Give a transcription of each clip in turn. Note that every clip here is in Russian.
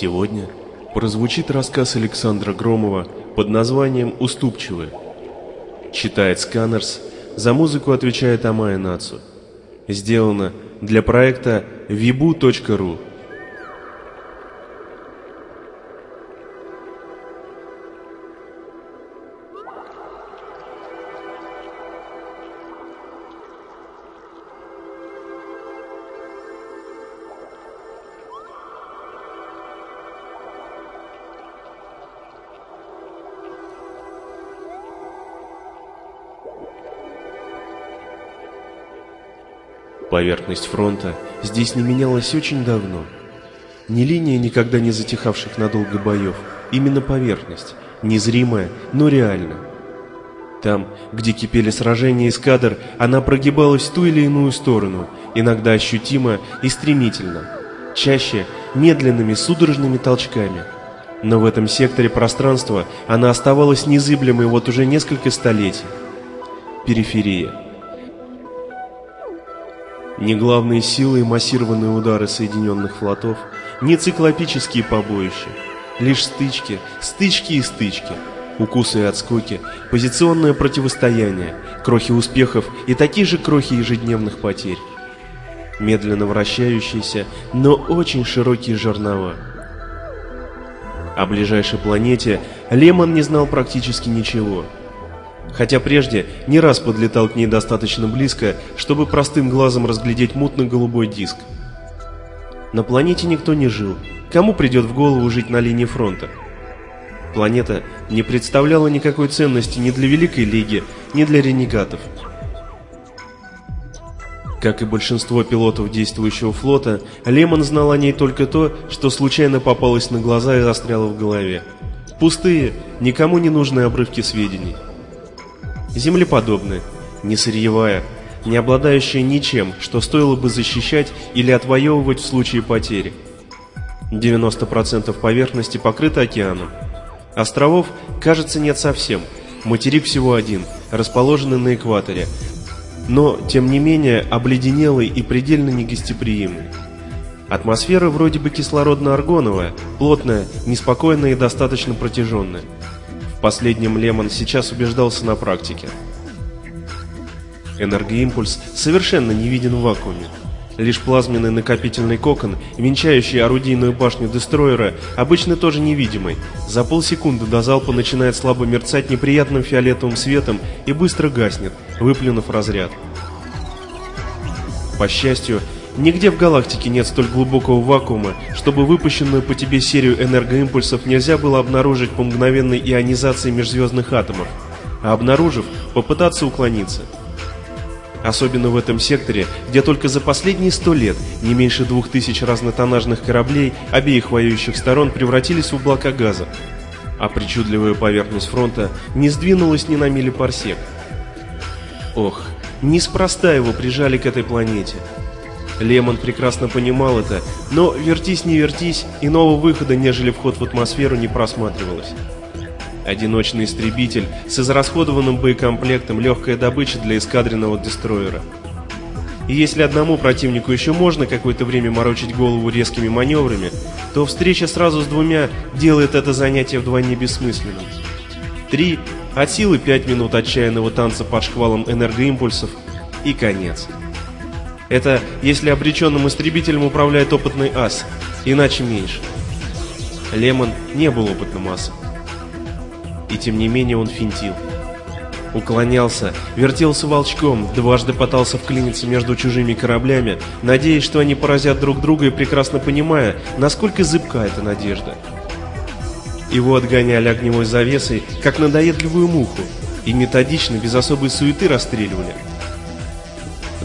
Сегодня прозвучит рассказ Александра Громова под названием «Уступчивые». Читает Сканерс, за музыку отвечает Амая Нацу. Сделано для проекта vibu.ru. Поверхность фронта здесь не менялась очень давно. Не линия никогда не затихавших надолго боев, именно поверхность, незримая, но реальная. Там, где кипели сражения эскадр, она прогибалась в ту или иную сторону, иногда ощутимо и стремительно, чаще медленными судорожными толчками. Но в этом секторе пространства она оставалась незыблемой вот уже несколько столетий. Периферия. Ни главные силы и массированные удары Соединенных флотов, ни циклопические побоища. Лишь стычки, стычки и стычки. Укусы и отскоки, позиционное противостояние, крохи успехов и такие же крохи ежедневных потерь. Медленно вращающиеся, но очень широкие жернова. О ближайшей планете Лемон не знал практически ничего – хотя прежде не раз подлетал к ней достаточно близко, чтобы простым глазом разглядеть мутно-голубой диск. На планете никто не жил. Кому придет в голову жить на линии фронта? Планета не представляла никакой ценности ни для Великой Лиги, ни для ренегатов. Как и большинство пилотов действующего флота, Лемон знал о ней только то, что случайно попалось на глаза и застряло в голове. Пустые, никому не нужные обрывки сведений землеподобная, не сырьевая, не обладающая ничем, что стоило бы защищать или отвоевывать в случае потери. 90% поверхности покрыто океаном. Островов, кажется, нет совсем. Материк всего один, расположенный на экваторе, но, тем не менее, обледенелый и предельно негостеприимный. Атмосфера вроде бы кислородно-аргоновая, плотная, неспокойная и достаточно протяженная. Последним Лемон сейчас убеждался на практике. Энергоимпульс совершенно не виден в вакууме. Лишь плазменный накопительный кокон, венчающий орудийную башню дестроера, обычно тоже невидимый. За полсекунды до залпа начинает слабо мерцать неприятным фиолетовым светом и быстро гаснет, выплюнув разряд. По счастью, Нигде в галактике нет столь глубокого вакуума, чтобы выпущенную по тебе серию энергоимпульсов нельзя было обнаружить по мгновенной ионизации межзвездных атомов, а обнаружив, попытаться уклониться. Особенно в этом секторе, где только за последние сто лет не меньше двух тысяч разнотоннажных кораблей обеих воюющих сторон превратились в облака газа, а причудливая поверхность фронта не сдвинулась ни на милипарсек. Ох, неспроста его прижали к этой планете. Лемон прекрасно понимал это, но вертись не вертись, иного выхода, нежели вход в атмосферу, не просматривалось. Одиночный истребитель с израсходованным боекомплектом легкая добыча для эскадренного дестроера. И если одному противнику еще можно какое-то время морочить голову резкими маневрами, то встреча сразу с двумя делает это занятие вдвойне бессмысленным. Три, от силы пять минут отчаянного танца под шквалом энергоимпульсов и конец. Это если обреченным истребителем управляет опытный ас, иначе меньше. Лемон не был опытным асом. И тем не менее он финтил. Уклонялся, вертелся волчком, дважды пытался вклиниться между чужими кораблями, надеясь, что они поразят друг друга и прекрасно понимая, насколько зыбка эта надежда. Его отгоняли огневой завесой, как надоедливую муху, и методично, без особой суеты расстреливали.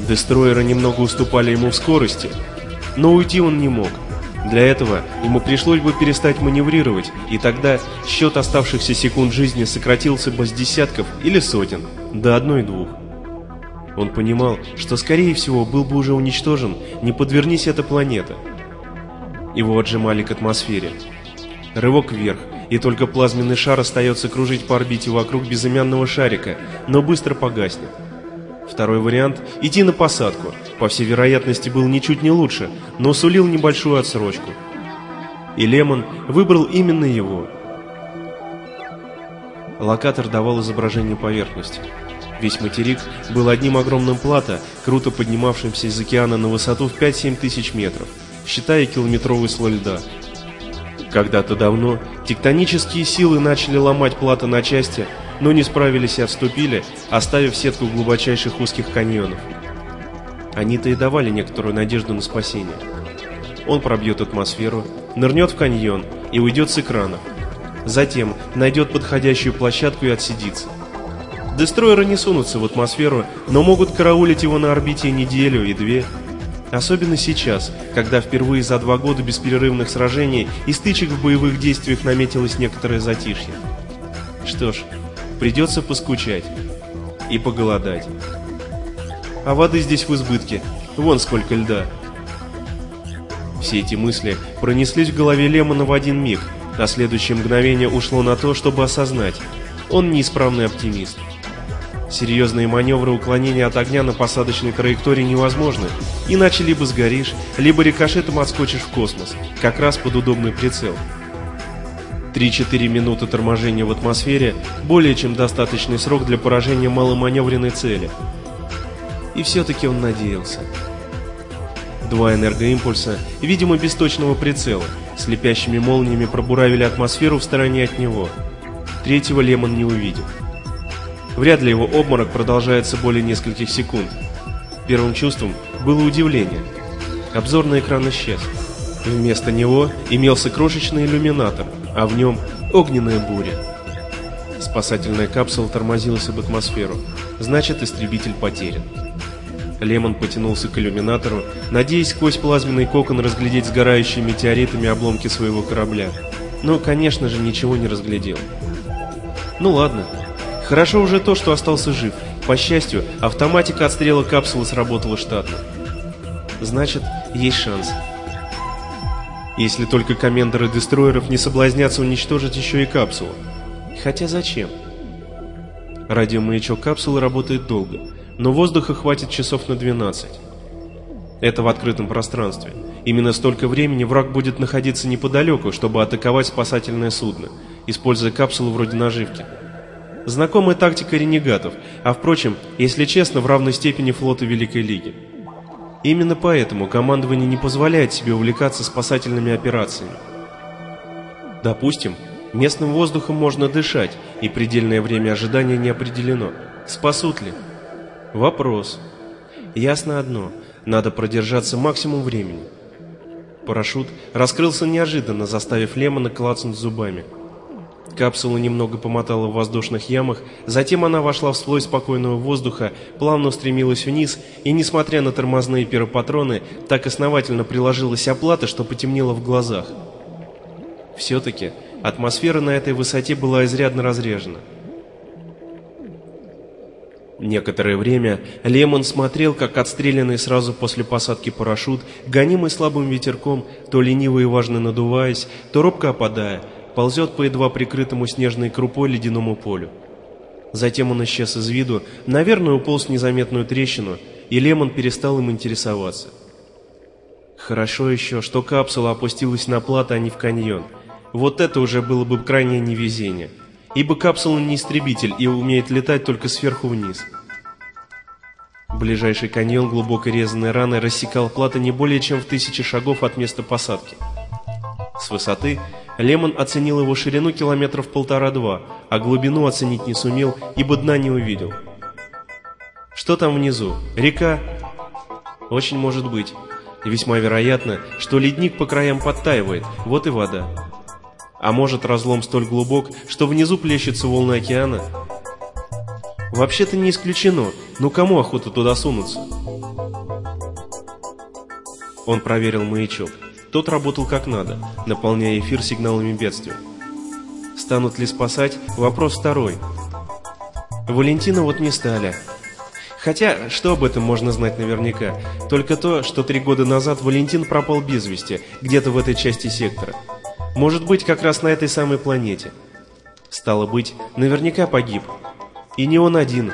Дестройеры немного уступали ему в скорости, но уйти он не мог. Для этого ему пришлось бы перестать маневрировать, и тогда счет оставшихся секунд жизни сократился бы с десятков или сотен до одной-двух. Он понимал, что скорее всего был бы уже уничтожен, не подвернись эта планета. Его отжимали к атмосфере. Рывок вверх, и только плазменный шар остается кружить по орбите вокруг безымянного шарика, но быстро погаснет. Второй вариант – идти на посадку. По всей вероятности, был ничуть не лучше, но сулил небольшую отсрочку. И Лемон выбрал именно его. Локатор давал изображение поверхности. Весь материк был одним огромным плато, круто поднимавшимся из океана на высоту в 5-7 тысяч метров, считая километровый слой льда. Когда-то давно тектонические силы начали ломать плато на части, но не справились и отступили, оставив сетку глубочайших узких каньонов. Они-то и давали некоторую надежду на спасение. Он пробьет атмосферу, нырнет в каньон и уйдет с экрана. Затем найдет подходящую площадку и отсидится. Дестройеры не сунутся в атмосферу, но могут караулить его на орбите неделю и две, Особенно сейчас, когда впервые за два года бесперерывных сражений и стычек в боевых действиях наметилось некоторое затишье. Что ж, придется поскучать и поголодать. А воды здесь в избытке, вон сколько льда. Все эти мысли пронеслись в голове Лемона в один миг, а следующее мгновение ушло на то, чтобы осознать. Он неисправный оптимист. Серьезные маневры уклонения от огня на посадочной траектории невозможны, иначе либо сгоришь, либо рикошетом отскочишь в космос, как раз под удобный прицел. 3-4 минуты торможения в атмосфере – более чем достаточный срок для поражения маломаневренной цели. И все-таки он надеялся. Два энергоимпульса, видимо без точного прицела, слепящими молниями пробуравили атмосферу в стороне от него. Третьего Лемон не увидел. Вряд ли его обморок продолжается более нескольких секунд. Первым чувством было удивление. Обзорный экран исчез. Вместо него имелся крошечный иллюминатор, а в нем огненная буря. Спасательная капсула тормозилась об атмосферу. Значит, истребитель потерян. Лемон потянулся к иллюминатору, надеясь сквозь плазменный кокон разглядеть сгорающие метеоритами обломки своего корабля. Но, конечно же, ничего не разглядел. Ну ладно, Хорошо уже то, что остался жив. По счастью, автоматика отстрела капсулы сработала штатно. Значит, есть шанс. Если только комендоры дестройеров не соблазнятся уничтожить еще и капсулу. Хотя зачем? Радиомаячок капсулы работает долго, но воздуха хватит часов на 12. Это в открытом пространстве. Именно столько времени враг будет находиться неподалеку, чтобы атаковать спасательное судно, используя капсулу вроде наживки. Знакомая тактика ренегатов, а впрочем, если честно, в равной степени флота Великой Лиги. Именно поэтому командование не позволяет себе увлекаться спасательными операциями. Допустим, местным воздухом можно дышать, и предельное время ожидания не определено. Спасут ли? Вопрос. Ясно одно, надо продержаться максимум времени. Парашют раскрылся неожиданно, заставив Лемона клацнуть зубами. Капсула немного помотала в воздушных ямах, затем она вошла в слой спокойного воздуха, плавно устремилась вниз и, несмотря на тормозные пиропатроны, так основательно приложилась оплата, что потемнело в глазах. Все-таки атмосфера на этой высоте была изрядно разрежена. Некоторое время Лемон смотрел, как отстрелянный сразу после посадки парашют, гонимый слабым ветерком, то лениво и важно надуваясь, то робко опадая, ползет по едва прикрытому снежной крупой ледяному полю. Затем он исчез из виду, наверное, уполз в незаметную трещину, и Лемон перестал им интересоваться. Хорошо еще, что капсула опустилась на плато, а не в каньон. Вот это уже было бы крайнее невезение. Ибо капсула не истребитель и умеет летать только сверху вниз. Ближайший каньон глубокой резаной раной рассекал плато не более чем в тысячи шагов от места посадки. С высоты Лемон оценил его ширину километров полтора-два, а глубину оценить не сумел, ибо дна не увидел. Что там внизу? Река? Очень может быть. весьма вероятно, что ледник по краям подтаивает, вот и вода. А может разлом столь глубок, что внизу плещется волны океана? Вообще-то не исключено, но кому охота туда сунуться? Он проверил маячок. Тот работал как надо, наполняя эфир сигналами бедствия. Станут ли спасать? Вопрос второй. Валентина вот не стали. Хотя, что об этом можно знать наверняка? Только то, что три года назад Валентин пропал без вести, где-то в этой части сектора. Может быть, как раз на этой самой планете. Стало быть, наверняка погиб. И не он один.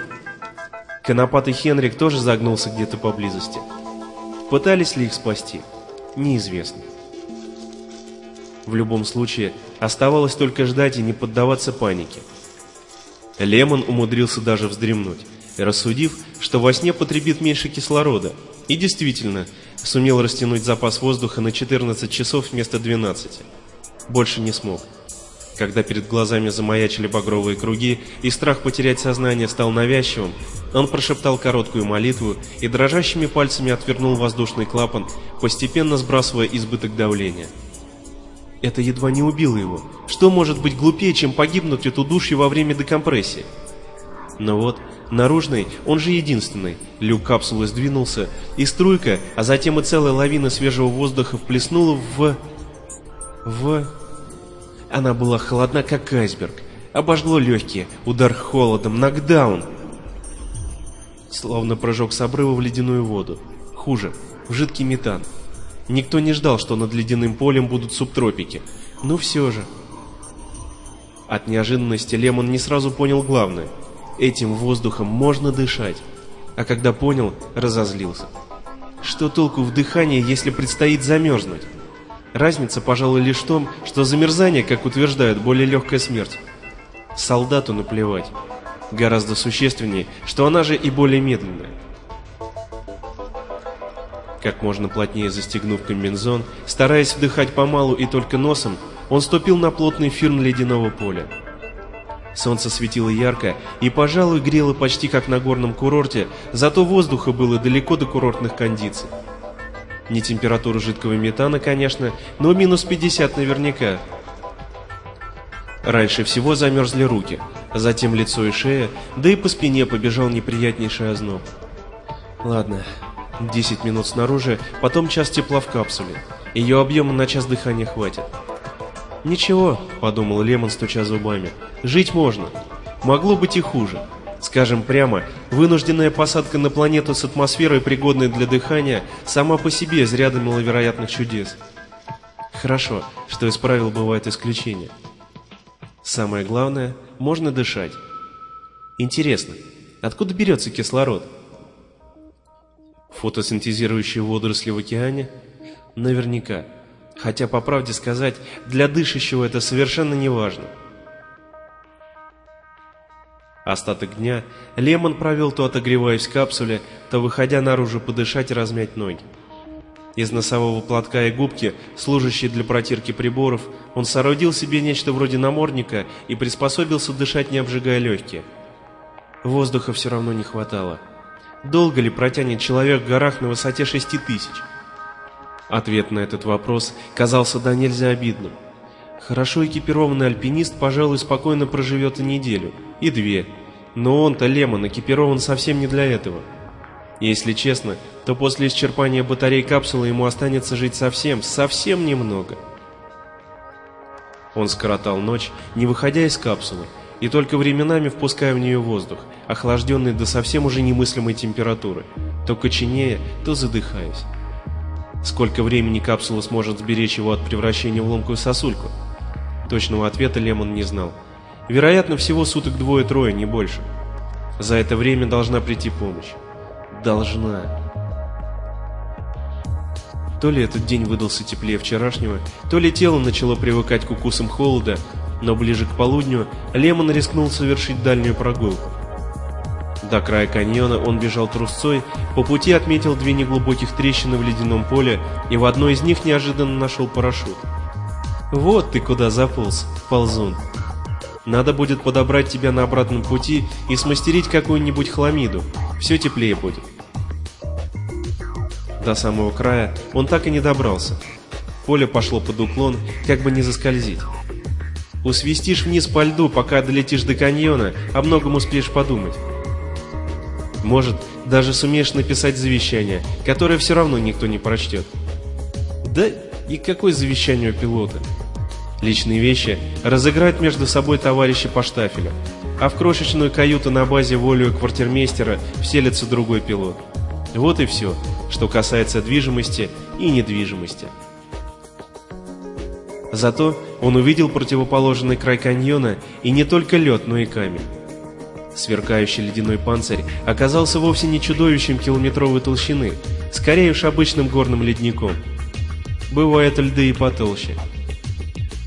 Конопатый Хенрик тоже загнулся где-то поблизости. Пытались ли их спасти? Неизвестно. В любом случае, оставалось только ждать и не поддаваться панике. Лемон умудрился даже вздремнуть, рассудив, что во сне потребит меньше кислорода, и действительно сумел растянуть запас воздуха на 14 часов вместо 12. Больше не смог. Когда перед глазами замаячили багровые круги и страх потерять сознание стал навязчивым, он прошептал короткую молитву и дрожащими пальцами отвернул воздушный клапан, постепенно сбрасывая избыток давления. Это едва не убило его. Что может быть глупее, чем погибнуть от удушья во время декомпрессии? Но вот, наружный, он же единственный, люк капсулы сдвинулся, и струйка, а затем и целая лавина свежего воздуха вплеснула в... в... Она была холодна, как айсберг. Обожгло легкие, удар холодом, нокдаун. Словно прыжок с обрыва в ледяную воду. Хуже, в жидкий метан. Никто не ждал, что над ледяным полем будут субтропики. Но все же... От неожиданности Лемон не сразу понял главное. Этим воздухом можно дышать. А когда понял, разозлился. Что толку в дыхании, если предстоит замерзнуть? Разница, пожалуй, лишь в том, что замерзание, как утверждают, более легкая смерть. Солдату наплевать. Гораздо существеннее, что она же и более медленная. Как можно плотнее застегнув комбинзон, стараясь вдыхать помалу и только носом, он ступил на плотный фирн ледяного поля. Солнце светило ярко и, пожалуй, грело почти как на горном курорте, зато воздуха было далеко до курортных кондиций. Не температура жидкого метана, конечно, но минус 50 наверняка. Раньше всего замерзли руки, затем лицо и шея, да и по спине побежал неприятнейший озноб. Ладно, 10 минут снаружи, потом час тепла в капсуле. Ее объема на час дыхания хватит. «Ничего», — подумал Лемон, стуча зубами, — «жить можно. Могло быть и хуже. Скажем прямо, вынужденная посадка на планету с атмосферой, пригодной для дыхания, сама по себе из ряда маловероятных чудес. Хорошо, что из правил бывают исключения. Самое главное, можно дышать. Интересно, откуда берется кислород? Фотосинтезирующие водоросли в океане? Наверняка. Хотя, по правде сказать, для дышащего это совершенно не важно. Остаток дня Лемон провел то отогреваясь в капсуле, то выходя наружу подышать и размять ноги. Из носового платка и губки, служащей для протирки приборов, он соорудил себе нечто вроде намордника и приспособился дышать, не обжигая легкие. Воздуха все равно не хватало. Долго ли протянет человек в горах на высоте шести тысяч? Ответ на этот вопрос казался да нельзя обидным. Хорошо экипированный альпинист, пожалуй, спокойно проживет и неделю, и две. Но он-то, Лемон, экипирован совсем не для этого. Если честно, то после исчерпания батарей капсулы ему останется жить совсем, совсем немного. Он скоротал ночь, не выходя из капсулы, и только временами впуская в нее воздух, охлажденный до совсем уже немыслимой температуры, то коченея, то задыхаясь. Сколько времени капсула сможет сберечь его от превращения в ломкую сосульку? Точного ответа Лемон не знал. Вероятно, всего суток двое-трое, не больше. За это время должна прийти помощь. Должна. То ли этот день выдался теплее вчерашнего, то ли тело начало привыкать к укусам холода, но ближе к полудню Лемон рискнул совершить дальнюю прогулку. До края каньона он бежал трусцой, по пути отметил две неглубоких трещины в ледяном поле и в одной из них неожиданно нашел парашют. Вот ты куда заполз, ползун. Надо будет подобрать тебя на обратном пути и смастерить какую-нибудь хламиду. Все теплее будет. До самого края он так и не добрался. Поле пошло под уклон, как бы не заскользить. Усвистишь вниз по льду, пока долетишь до каньона, о многом успеешь подумать. Может, даже сумеешь написать завещание, которое все равно никто не прочтет. Да и какое завещание у пилота? Личные вещи разыграть между собой товарищи по штафелю, а в крошечную каюту на базе волею квартирмейстера вселится другой пилот. Вот и все, что касается движимости и недвижимости. Зато он увидел противоположный край каньона и не только лед, но и камень. Сверкающий ледяной панцирь оказался вовсе не чудовищем километровой толщины, скорее уж обычным горным ледником. Бывают льды и потолще.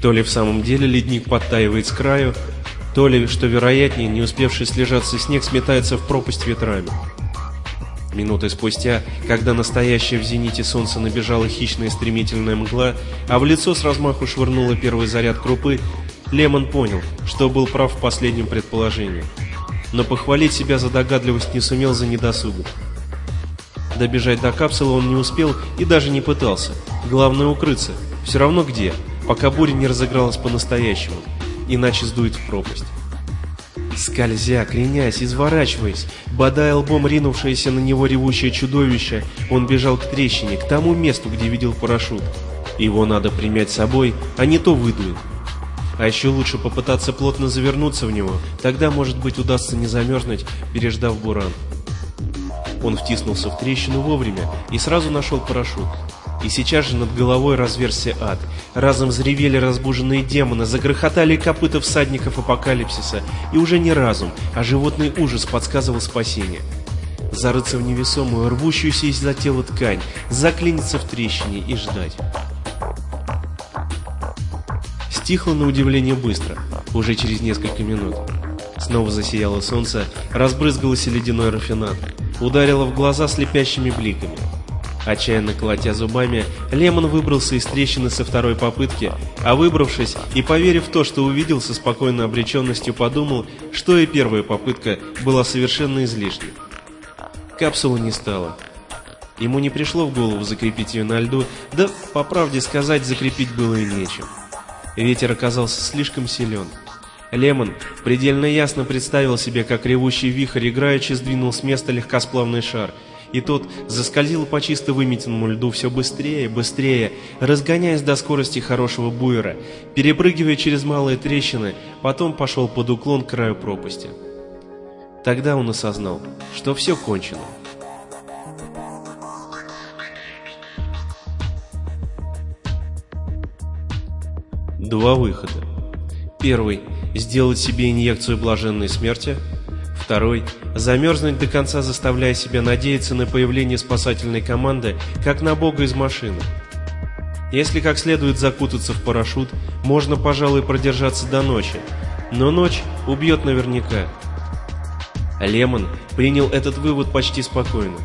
То ли в самом деле ледник подтаивает с краю, то ли, что вероятнее, не успевший слежаться снег сметается в пропасть ветрами. Минуты спустя, когда настоящее в зените солнце набежала хищная стремительная мгла, а в лицо с размаху швырнуло первый заряд крупы, Лемон понял, что был прав в последнем предположении. Но похвалить себя за догадливость не сумел за недосугом. Добежать до капсулы он не успел и даже не пытался. Главное укрыться. Все равно где, пока буря не разыгралась по-настоящему. Иначе сдует в пропасть. Скользя, кренясь, изворачиваясь, бодая лбом ринувшееся на него ревущее чудовище, он бежал к трещине, к тому месту, где видел парашют. Его надо примять с собой, а не то выдует. А еще лучше попытаться плотно завернуться в него, тогда, может быть, удастся не замерзнуть, переждав буран. Он втиснулся в трещину вовремя и сразу нашел парашют. И сейчас же над головой разверся ад. Разом заревели разбуженные демоны, загрохотали копыта всадников апокалипсиса, и уже не разум, а животный ужас подсказывал спасение. Зарыться в невесомую, рвущуюся из-за тела ткань, заклиниться в трещине и ждать. Стихло на удивление быстро, уже через несколько минут. Снова засияло солнце, разбрызгалось ледяной рафинат, ударило в глаза слепящими бликами. Отчаянно колотя зубами, Лемон выбрался из трещины со второй попытки, а выбравшись и поверив в то, что увидел, со спокойной обреченностью подумал, что и первая попытка была совершенно излишней. Капсулы не стало. Ему не пришло в голову закрепить ее на льду, да, по правде сказать, закрепить было и нечем. Ветер оказался слишком силен. Лемон предельно ясно представил себе, как ревущий вихрь играючи сдвинул с места легкосплавный шар — и тот заскользил по чисто выметенному льду все быстрее, быстрее, разгоняясь до скорости хорошего буера, перепрыгивая через малые трещины, потом пошел под уклон к краю пропасти. Тогда он осознал, что все кончено. Два выхода. Первый – сделать себе инъекцию блаженной смерти – Второй – замерзнуть до конца, заставляя себя надеяться на появление спасательной команды, как на бога из машины. Если как следует закутаться в парашют, можно, пожалуй, продержаться до ночи, но ночь убьет наверняка. Лемон принял этот вывод почти спокойно.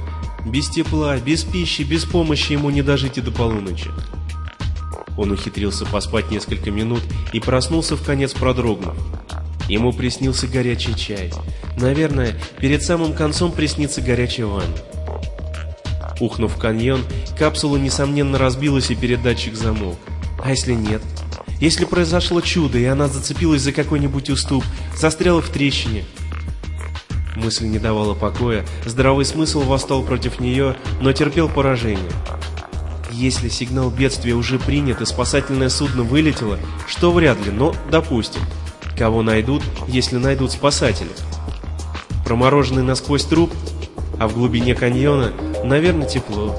Без тепла, без пищи, без помощи ему не дожить и до полуночи. Он ухитрился поспать несколько минут и проснулся в конец продрогнув. Ему приснился горячий чай. Наверное, перед самым концом приснится горячая ванна. Ухнув в каньон, капсула, несомненно, разбилась и передатчик замолк. А если нет? Если произошло чудо, и она зацепилась за какой-нибудь уступ, застряла в трещине? Мысль не давала покоя, здравый смысл восстал против нее, но терпел поражение. Если сигнал бедствия уже принят и спасательное судно вылетело, что вряд ли, но допустим. Кого найдут, если найдут спасатели? Промороженный насквозь труп, а в глубине каньона, наверное, тепло.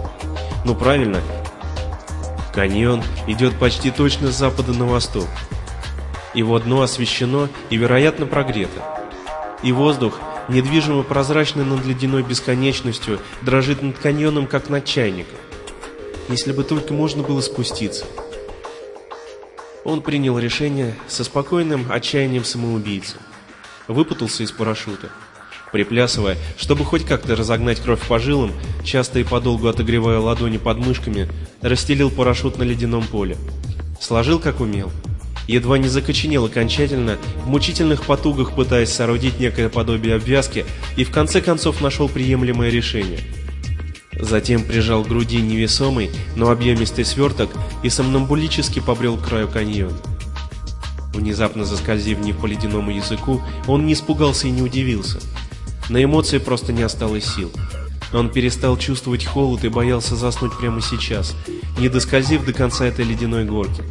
Ну правильно, каньон идет почти точно с запада на восток. Его дно освещено и, вероятно, прогрето. И воздух, недвижимо прозрачный над ледяной бесконечностью, дрожит над каньоном, как над чайником. Если бы только можно было спуститься. Он принял решение со спокойным отчаянием самоубийцы. Выпутался из парашюта. Приплясывая, чтобы хоть как-то разогнать кровь по жилам, часто и подолгу отогревая ладони под мышками, расстелил парашют на ледяном поле. Сложил как умел. Едва не закоченел окончательно, в мучительных потугах пытаясь соорудить некое подобие обвязки, и в конце концов нашел приемлемое решение – Затем прижал к груди невесомый, но объемистый сверток и сомнамбулически побрел к краю каньона. Внезапно заскользив вниз по ледяному языку, он не испугался и не удивился. На эмоции просто не осталось сил. Он перестал чувствовать холод и боялся заснуть прямо сейчас, не доскользив до конца этой ледяной горки.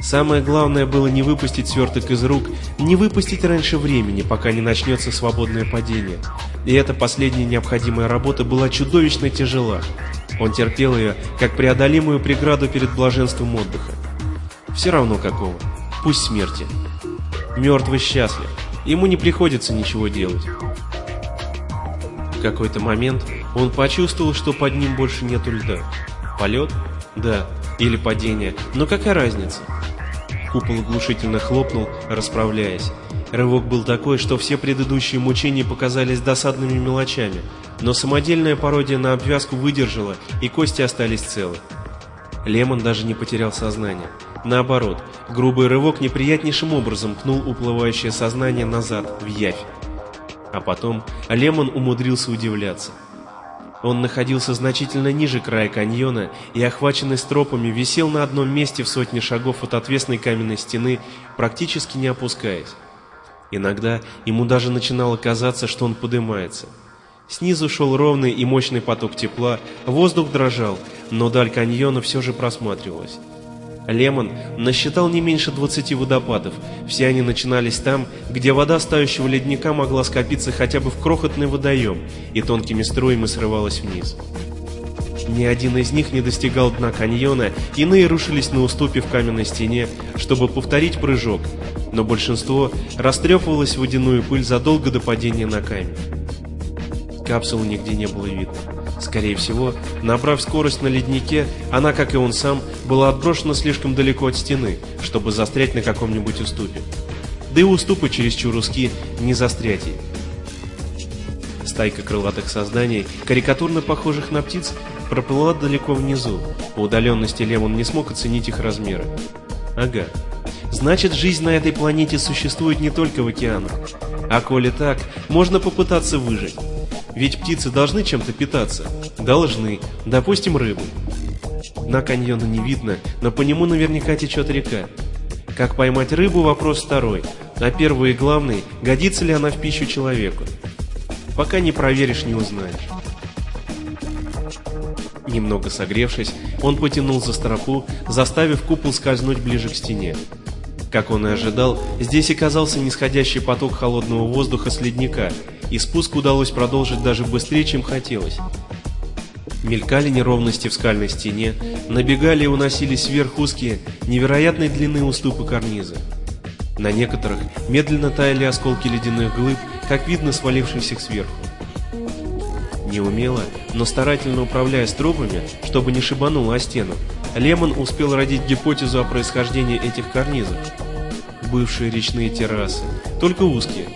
Самое главное было не выпустить сверток из рук, не выпустить раньше времени, пока не начнется свободное падение. И эта последняя необходимая работа была чудовищно тяжела. Он терпел ее, как преодолимую преграду перед блаженством отдыха. Все равно какого. Пусть смерти. Мертвый счастлив. Ему не приходится ничего делать. В какой-то момент он почувствовал, что под ним больше нету льда. Полет? Да. Или падение. Но какая разница? Купол оглушительно хлопнул, расправляясь. Рывок был такой, что все предыдущие мучения показались досадными мелочами, но самодельная пародия на обвязку выдержала, и кости остались целы. Лемон даже не потерял сознание. Наоборот, грубый рывок неприятнейшим образом пнул уплывающее сознание назад, в явь. А потом Лемон умудрился удивляться. Он находился значительно ниже края каньона и, охваченный стропами, висел на одном месте в сотне шагов от отвесной каменной стены, практически не опускаясь. Иногда ему даже начинало казаться, что он подымается. Снизу шел ровный и мощный поток тепла, воздух дрожал, но даль каньона все же просматривалась. Лемон насчитал не меньше 20 водопадов. Все они начинались там, где вода стающего ледника могла скопиться хотя бы в крохотный водоем и тонкими струями срывалась вниз. Ни один из них не достигал дна каньона, иные рушились на уступе в каменной стене, чтобы повторить прыжок, но большинство растрепывалось в водяную пыль задолго до падения на камень. Капсулы нигде не было видно. Скорее всего, набрав скорость на леднике, она, как и он сам, была отброшена слишком далеко от стены, чтобы застрять на каком-нибудь уступе. Да и уступы чересчур узки, не застрять ей. Стайка крылатых созданий, карикатурно похожих на птиц, проплыла далеко внизу. По удаленности Лемон не смог оценить их размеры. Ага. Значит, жизнь на этой планете существует не только в океанах. А коли так, можно попытаться выжить. Ведь птицы должны чем-то питаться. Должны. Допустим, рыбу. На каньона не видно, но по нему наверняка течет река. Как поймать рыбу – вопрос второй. А первый и главный – годится ли она в пищу человеку. Пока не проверишь, не узнаешь. Немного согревшись, он потянул за стропу, заставив купол скользнуть ближе к стене. Как он и ожидал, здесь оказался нисходящий поток холодного воздуха с ледника, и спуск удалось продолжить даже быстрее, чем хотелось. Мелькали неровности в скальной стене, набегали и уносились вверх узкие, невероятной длины уступы карниза. На некоторых медленно таяли осколки ледяных глыб, как видно свалившихся сверху. Неумело, но старательно управляя стропами, чтобы не шибануло о стену, Лемон успел родить гипотезу о происхождении этих карнизов. Бывшие речные террасы, только узкие.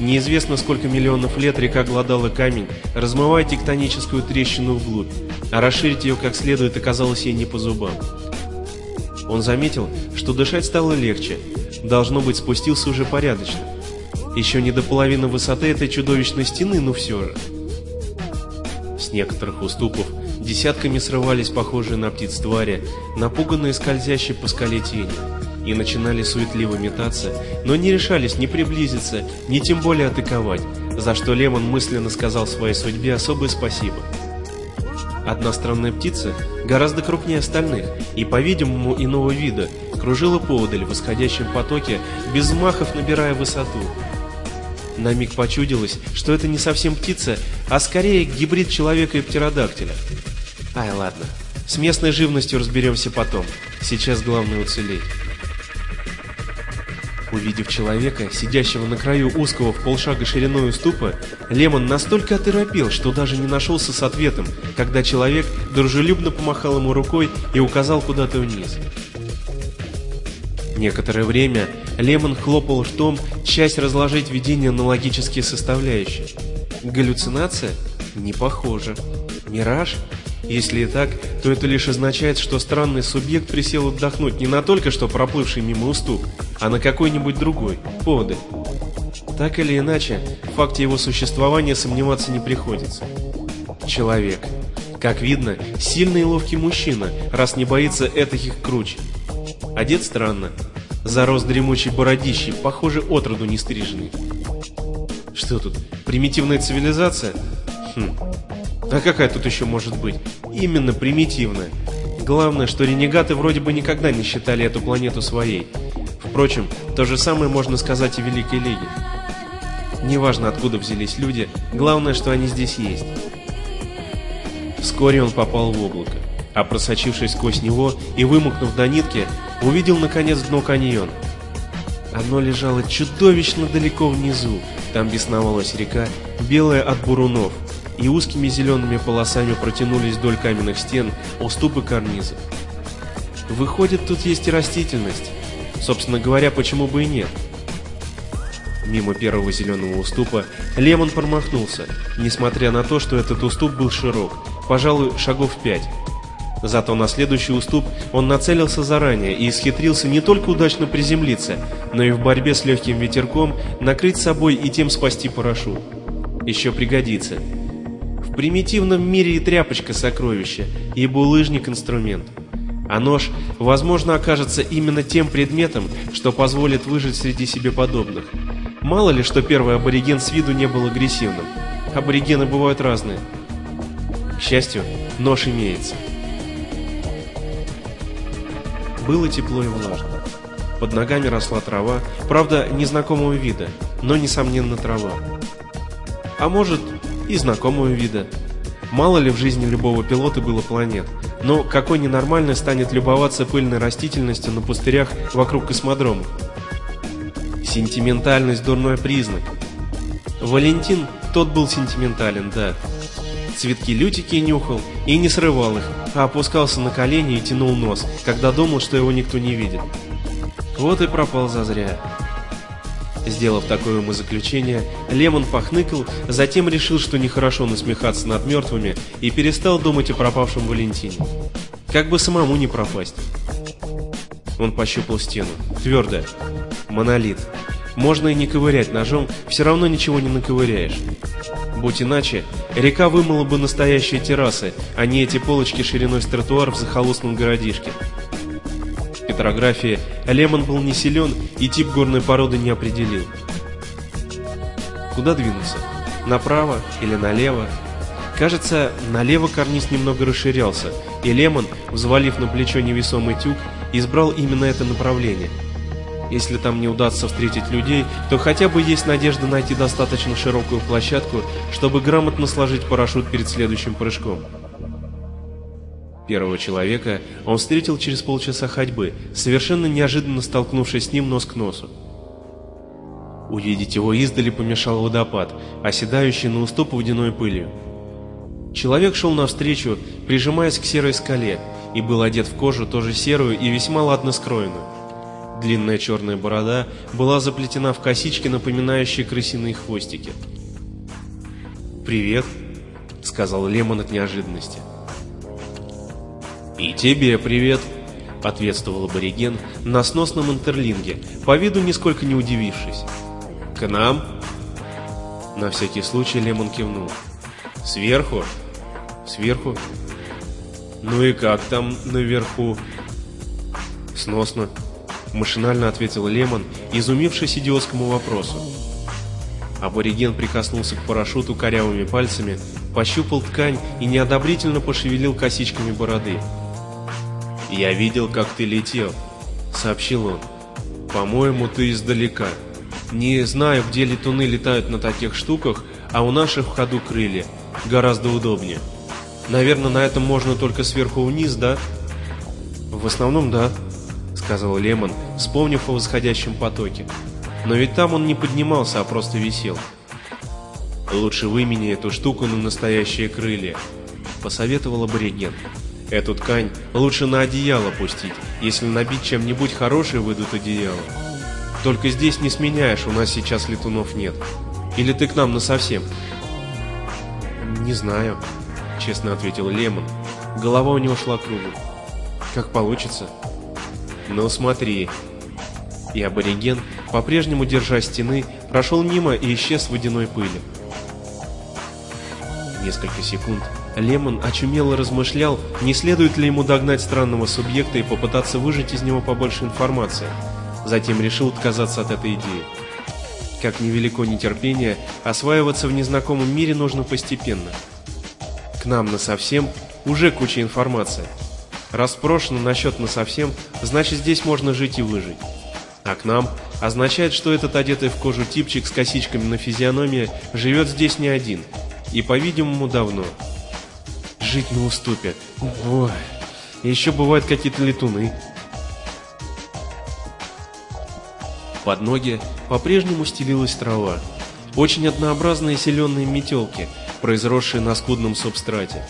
Неизвестно, сколько миллионов лет река глодала камень, размывая тектоническую трещину вглубь, а расширить ее как следует оказалось ей не по зубам. Он заметил, что дышать стало легче, должно быть, спустился уже порядочно. Еще не до половины высоты этой чудовищной стены, но все же. С некоторых уступов десятками срывались похожие на птиц твари, напуганные скользящей по скале тени, и начинали суетливо метаться, но не решались ни приблизиться, ни тем более атаковать, за что Лемон мысленно сказал своей судьбе особое спасибо. Одна странная птица, гораздо крупнее остальных и, по-видимому, иного вида, кружила поодаль в восходящем потоке, без махов набирая высоту, на миг почудилось, что это не совсем птица, а скорее гибрид человека и птеродактиля. Ай, ладно. С местной живностью разберемся потом. Сейчас главное уцелеть. Увидев человека, сидящего на краю узкого в полшага шириной уступа, Лемон настолько оторопел, что даже не нашелся с ответом, когда человек дружелюбно помахал ему рукой и указал куда-то вниз. Некоторое время Лемон хлопал ртом, часть разложить видение на логические составляющие. Галлюцинация? Не похоже. Мираж? Если и так, то это лишь означает, что странный субъект присел отдохнуть не на только что проплывший мимо уступ, а на какой-нибудь другой, поды. Так или иначе, в факте его существования сомневаться не приходится. Человек. Как видно, сильный и ловкий мужчина, раз не боится этих круч. Одет странно, Зарос дремучей бородищей, похоже, отроду не стриженный. Что тут, примитивная цивилизация? Хм. А какая тут еще может быть? Именно примитивная. Главное, что ренегаты вроде бы никогда не считали эту планету своей. Впрочем, то же самое можно сказать и Великой Лиге. Неважно, откуда взялись люди, главное, что они здесь есть. Вскоре он попал в облако а просочившись сквозь него и вымокнув до нитки, увидел наконец дно каньона. Оно лежало чудовищно далеко внизу, там бесновалась река, белая от бурунов, и узкими зелеными полосами протянулись вдоль каменных стен уступы карнизов. Выходит, тут есть и растительность. Собственно говоря, почему бы и нет? Мимо первого зеленого уступа Лемон промахнулся, несмотря на то, что этот уступ был широк, пожалуй, шагов пять. Зато на следующий уступ он нацелился заранее и исхитрился не только удачно приземлиться, но и в борьбе с легким ветерком накрыть собой и тем спасти парашют. Еще пригодится. В примитивном мире и тряпочка сокровища, и булыжник инструмент. А нож, возможно, окажется именно тем предметом, что позволит выжить среди себе подобных. Мало ли, что первый абориген с виду не был агрессивным. Аборигены бывают разные. К счастью, нож имеется. Было тепло и влажно. Под ногами росла трава, правда, незнакомого вида, но, несомненно, трава. А может, и знакомого вида. Мало ли в жизни любого пилота было планет, но какой ненормальный станет любоваться пыльной растительностью на пустырях вокруг космодрома? Сентиментальность – дурной признак. Валентин, тот был сентиментален, да. Цветки лютики нюхал и не срывал их, а опускался на колени и тянул нос, когда думал, что его никто не видит. Вот и пропал зазря. Сделав такое умозаключение, Лемон похныкал, затем решил, что нехорошо насмехаться над мертвыми и перестал думать о пропавшем Валентине. Как бы самому не пропасть. Он пощупал стену. Твердая. Монолит. Можно и не ковырять ножом, все равно ничего не наковыряешь. Будь иначе, река вымыла бы настоящие террасы, а не эти полочки шириной с тротуар в захолустном городишке. Петрографии Лемон был не силен и тип горной породы не определил. Куда двинуться? Направо или налево? Кажется, налево карниз немного расширялся, и Лемон, взвалив на плечо невесомый тюк, избрал именно это направление – если там не удастся встретить людей, то хотя бы есть надежда найти достаточно широкую площадку, чтобы грамотно сложить парашют перед следующим прыжком. Первого человека он встретил через полчаса ходьбы, совершенно неожиданно столкнувшись с ним нос к носу. Увидеть его издали помешал водопад, оседающий на уступ водяной пылью. Человек шел навстречу, прижимаясь к серой скале, и был одет в кожу тоже серую и весьма ладно скроенную. Длинная черная борода была заплетена в косички, напоминающие крысиные хвостики. «Привет», — сказал Лемон от неожиданности. «И тебе привет», — ответствовал абориген на сносном интерлинге, по виду нисколько не удивившись. «К нам?» На всякий случай Лемон кивнул. «Сверху?» «Сверху?» «Ну и как там наверху?» «Сносно», Машинально ответил Лемон, изумившись идиотскому вопросу. Абориген прикоснулся к парашюту корявыми пальцами, пощупал ткань и неодобрительно пошевелил косичками бороды. «Я видел, как ты летел», — сообщил он. «По-моему, ты издалека. Не знаю, где летуны летают на таких штуках, а у наших в ходу крылья. Гораздо удобнее. Наверное, на этом можно только сверху вниз, да?» «В основном, да», сказал Лемон, вспомнив о восходящем потоке. Но ведь там он не поднимался, а просто висел. «Лучше вымени эту штуку на настоящие крылья», — посоветовал абориген. «Эту ткань лучше на одеяло пустить. Если набить чем-нибудь хорошее, выйдут одеяло. Только здесь не сменяешь, у нас сейчас летунов нет. Или ты к нам насовсем?» «Не знаю», — честно ответил Лемон. Голова у него шла кругом. «Как получится». «Ну смотри». И абориген, по-прежнему держа стены, прошел мимо и исчез в водяной пыли. Несколько секунд Лемон очумело размышлял, не следует ли ему догнать странного субъекта и попытаться выжать из него побольше информации. Затем решил отказаться от этой идеи. Как невелико нетерпение, осваиваться в незнакомом мире нужно постепенно. К нам на совсем уже куча информации. Раз спрошено насчет насовсем, значит здесь можно жить и выжить. А к нам означает, что этот одетый в кожу типчик с косичками на физиономии живет здесь не один. И, по-видимому, давно. Жить на уступе. Ой, еще бывают какие-то летуны. Под ноги по-прежнему стелилась трава. Очень однообразные селенные метелки, произросшие на скудном субстрате.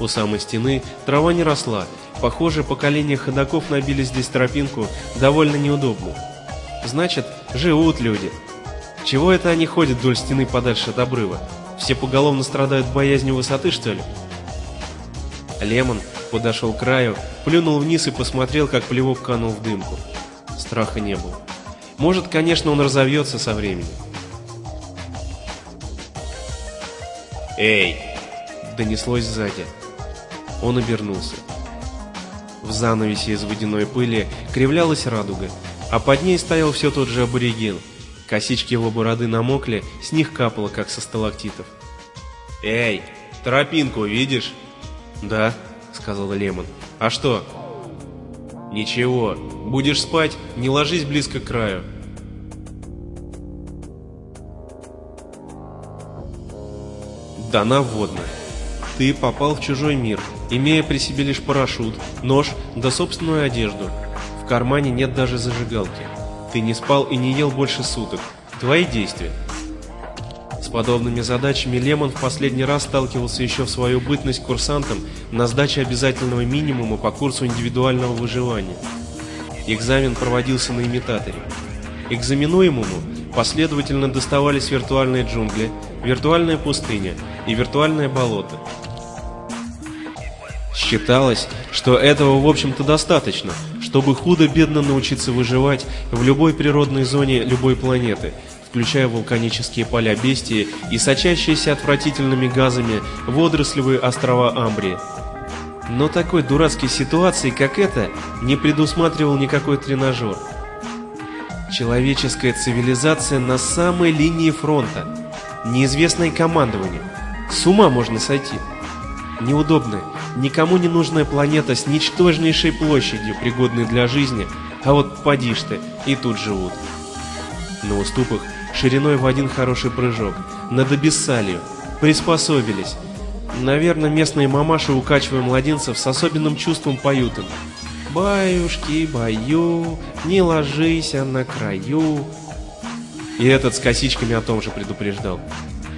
У самой стены трава не росла, Похоже, поколение ходаков набили здесь тропинку довольно неудобно. Значит, живут люди. Чего это они ходят вдоль стены подальше от обрыва? Все поголовно страдают боязнью высоты, что ли? Лемон подошел к краю, плюнул вниз и посмотрел, как плевок канул в дымку. Страха не было. Может, конечно, он разовьется со временем. «Эй!» — донеслось сзади. Он обернулся. В занавесе из водяной пыли кривлялась радуга, а под ней стоял все тот же абориген — Косички его бороды намокли, с них капало, как со сталактитов. «Эй, тропинку видишь?» «Да», — сказал Лемон. «А что?» «Ничего. Будешь спать, не ложись близко к краю». Дана вводная. Ты попал в чужой мир, имея при себе лишь парашют, нож да собственную одежду. В кармане нет даже зажигалки. Ты не спал и не ел больше суток. Твои действия. С подобными задачами Лемон в последний раз сталкивался еще в свою бытность курсантом на сдаче обязательного минимума по курсу индивидуального выживания. Экзамен проводился на имитаторе. Экзаменуемому последовательно доставались виртуальные джунгли, виртуальная пустыня и виртуальное болото. Считалось, что этого в общем-то достаточно, чтобы худо-бедно научиться выживать в любой природной зоне любой планеты, включая вулканические поля Бестии и сочащиеся отвратительными газами водорослевые острова Амбрии. Но такой дурацкой ситуации, как эта, не предусматривал никакой тренажер. Человеческая цивилизация на самой линии фронта. Неизвестное командование. С ума можно сойти. Неудобная, Никому не нужная планета с ничтожнейшей площадью, пригодной для жизни, а вот поди ты, и тут живут. На уступах шириной в один хороший прыжок, над Абиссалию, приспособились. Наверное, местные мамаши, укачивая младенцев, с особенным чувством поют им. «Баюшки, баю, не ложись на краю». И этот с косичками о том же предупреждал.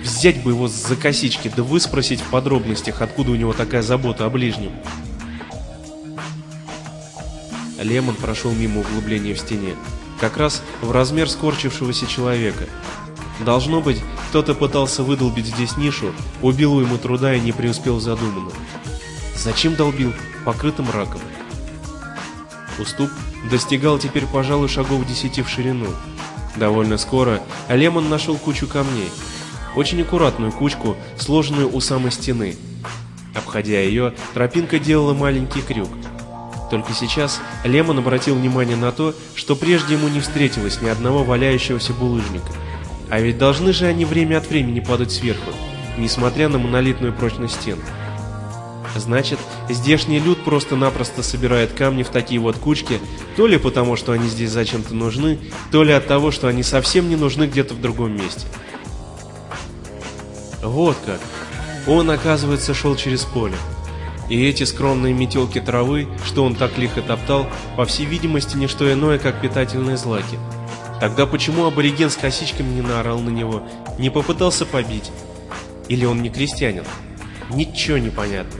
Взять бы его за косички, да выспросить в подробностях, откуда у него такая забота о ближнем. Лемон прошел мимо углубления в стене, как раз в размер скорчившегося человека. Должно быть, кто-то пытался выдолбить здесь нишу, убил ему труда и не преуспел задуманно. Зачем долбил? Покрытым раком. Уступ достигал теперь, пожалуй, шагов десяти в ширину. Довольно скоро Лемон нашел кучу камней, очень аккуратную кучку, сложенную у самой стены. Обходя ее, тропинка делала маленький крюк. Только сейчас Лемон обратил внимание на то, что прежде ему не встретилось ни одного валяющегося булыжника. А ведь должны же они время от времени падать сверху, несмотря на монолитную прочность стен. Значит, здешний люд просто-напросто собирает камни в такие вот кучки, то ли потому, что они здесь зачем-то нужны, то ли от того, что они совсем не нужны где-то в другом месте. Вот как. Он, оказывается, шел через поле. И эти скромные метелки травы, что он так лихо топтал, по всей видимости, не что иное, как питательные злаки. Тогда почему абориген с косичками не наорал на него, не попытался побить? Или он не крестьянин? Ничего не понятно.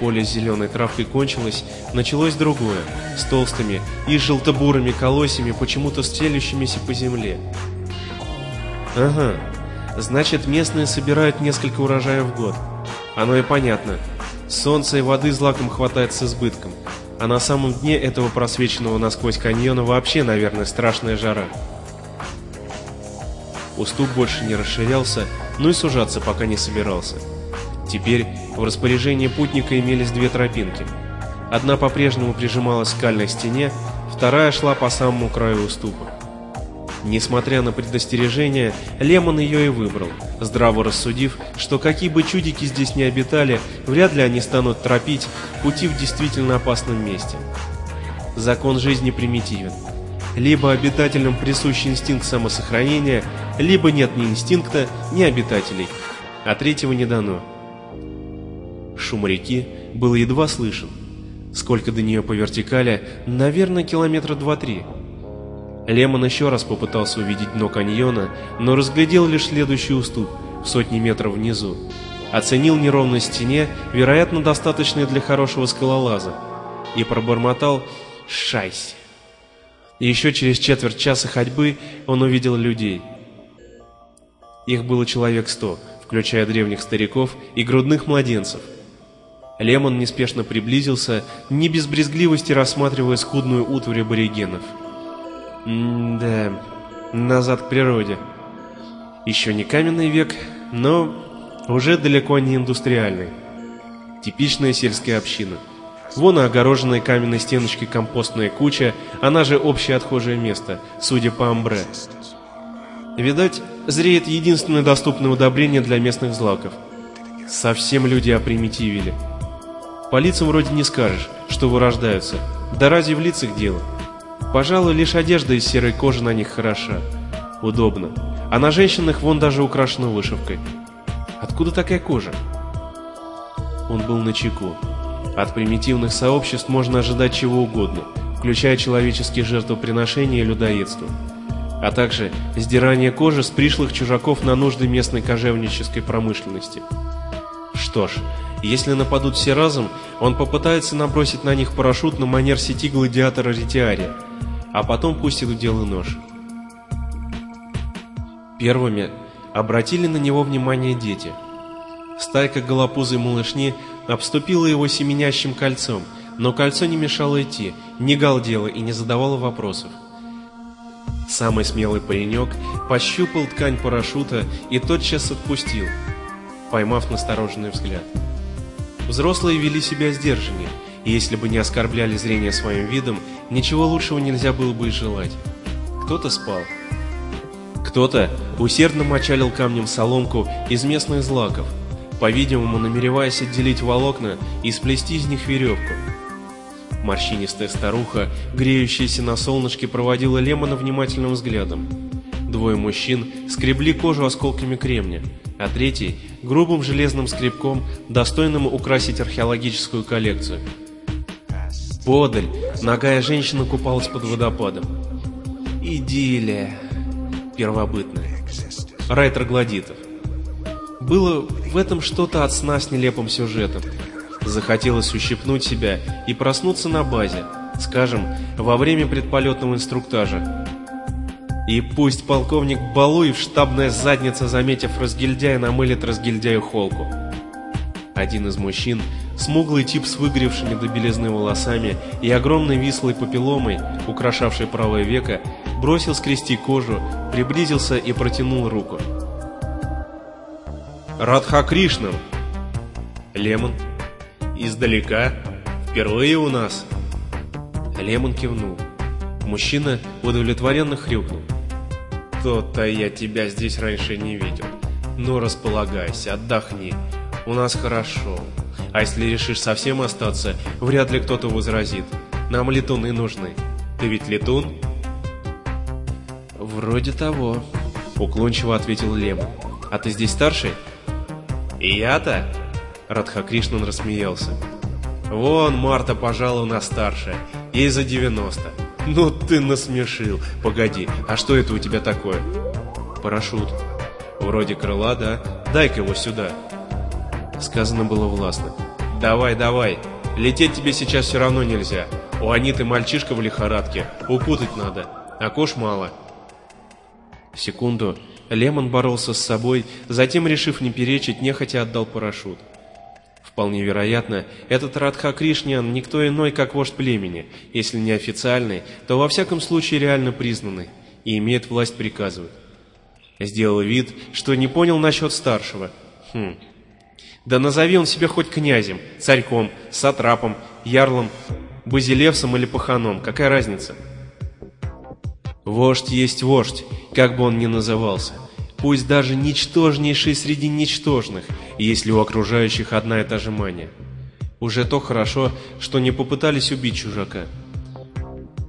Поле с зеленой травкой кончилось, началось другое, с толстыми и желтобурыми колосьями, почему-то стелющимися по земле. Ага, Значит, местные собирают несколько урожаев в год. Оно и понятно. Солнца и воды злаком хватает с избытком. А на самом дне этого просвеченного насквозь каньона вообще, наверное, страшная жара. Уступ больше не расширялся, но и сужаться пока не собирался. Теперь в распоряжении путника имелись две тропинки. Одна по-прежнему прижималась к скальной стене, вторая шла по самому краю уступа. Несмотря на предостережение, Лемон ее и выбрал, здраво рассудив, что какие бы чудики здесь не обитали, вряд ли они станут тропить пути в действительно опасном месте. Закон жизни примитивен. Либо обитателям присущ инстинкт самосохранения, либо нет ни инстинкта, ни обитателей, а третьего не дано. Шум реки был едва слышен. Сколько до нее по вертикали? Наверное, километра два-три. Лемон еще раз попытался увидеть дно каньона, но разглядел лишь следующий уступ, в сотни метров внизу. оценил неровность в стене, вероятно, достаточной для хорошего скалолаза, и пробормотал «Шайсь». Еще через четверть часа ходьбы он увидел людей. Их было человек сто, включая древних стариков и грудных младенцев. Лемон неспешно приблизился, не без брезгливости рассматривая скудную утварь аборигенов. М-да, назад к природе. Еще не каменный век, но уже далеко не индустриальный. Типичная сельская община. Вон огороженная каменной стеночкой компостная куча, она же общее отхожее место, судя по амбре. Видать, зреет единственное доступное удобрение для местных злаков. Совсем люди опримитивили. По лицам вроде не скажешь, что вырождаются. Да разве в лицах дело? Пожалуй, лишь одежда из серой кожи на них хороша. Удобно. А на женщинах вон даже украшена вышивкой. Откуда такая кожа? Он был на чеку. От примитивных сообществ можно ожидать чего угодно, включая человеческие жертвоприношения и людоедство, а также сдирание кожи с пришлых чужаков на нужды местной кожевнической промышленности. Что ж, если нападут все разом, он попытается набросить на них парашют на манер сети гладиатора Ретиария, а потом пустит в дело нож. Первыми обратили на него внимание дети. Стайка голопузой малышни обступила его семенящим кольцом, но кольцо не мешало идти, не галдело и не задавало вопросов. Самый смелый паренек пощупал ткань парашюта и тотчас отпустил, поймав настороженный взгляд. Взрослые вели себя сдержаннее, и если бы не оскорбляли зрение своим видом, ничего лучшего нельзя было бы и желать. Кто-то спал. Кто-то усердно мочалил камнем соломку из местных злаков, по-видимому, намереваясь отделить волокна и сплести из них веревку. Морщинистая старуха, греющаяся на солнышке, проводила Лемона внимательным взглядом. Двое мужчин скребли кожу осколками кремня, а третий — грубым железным скребком, достойным украсить археологическую коллекцию. Подаль, ногая женщина купалась под водопадом. Идиллия первобытная. Рай троглодитов. Было в этом что-то от сна с нелепым сюжетом. Захотелось ущипнуть себя и проснуться на базе, скажем, во время предполетного инструктажа. И пусть полковник Балуев, штабная задница, заметив разгильдяя, намылит разгильдяю холку. Один из мужчин, смуглый тип с выгоревшими до белизны волосами и огромной вислой папилломой, украшавшей правое веко, бросил скрести кожу, приблизился и протянул руку. Радха Кришнам. Лемон. Издалека. Впервые у нас. Лемон кивнул. Мужчина удовлетворенно хрюкнул. То-то я тебя здесь раньше не видел. Ну, располагайся, отдохни. У нас хорошо. А если решишь совсем остаться, вряд ли кто-то возразит. Нам летуны нужны. Ты ведь летун? Вроде того, уклончиво ответил Лемон. А ты здесь старший? «И я-то?» Радхакришнан рассмеялся. «Вон, Марта, пожалуй, на старшая. Ей за 90. Ну ты насмешил. Погоди, а что это у тебя такое?» «Парашют. Вроде крыла, да? Дай-ка его сюда». Сказано было властно. «Давай, давай. Лететь тебе сейчас все равно нельзя. У Аниты мальчишка в лихорадке. Укутать надо. А кош мало». Секунду Лемон боролся с собой, затем, решив не перечить, нехотя отдал парашют. Вполне вероятно, этот Радха Кришнян никто иной, как вождь племени, если не официальный, то во всяком случае реально признанный, и имеет власть приказывать. Сделал вид, что не понял насчет старшего. Хм. Да назови он себя хоть князем, царьком, сатрапом, ярлом, базилевсом или паханом, какая разница? Вождь есть вождь, как бы он ни назывался. Пусть даже ничтожнейший среди ничтожных, если у окружающих одна и та же мания. Уже то хорошо, что не попытались убить чужака.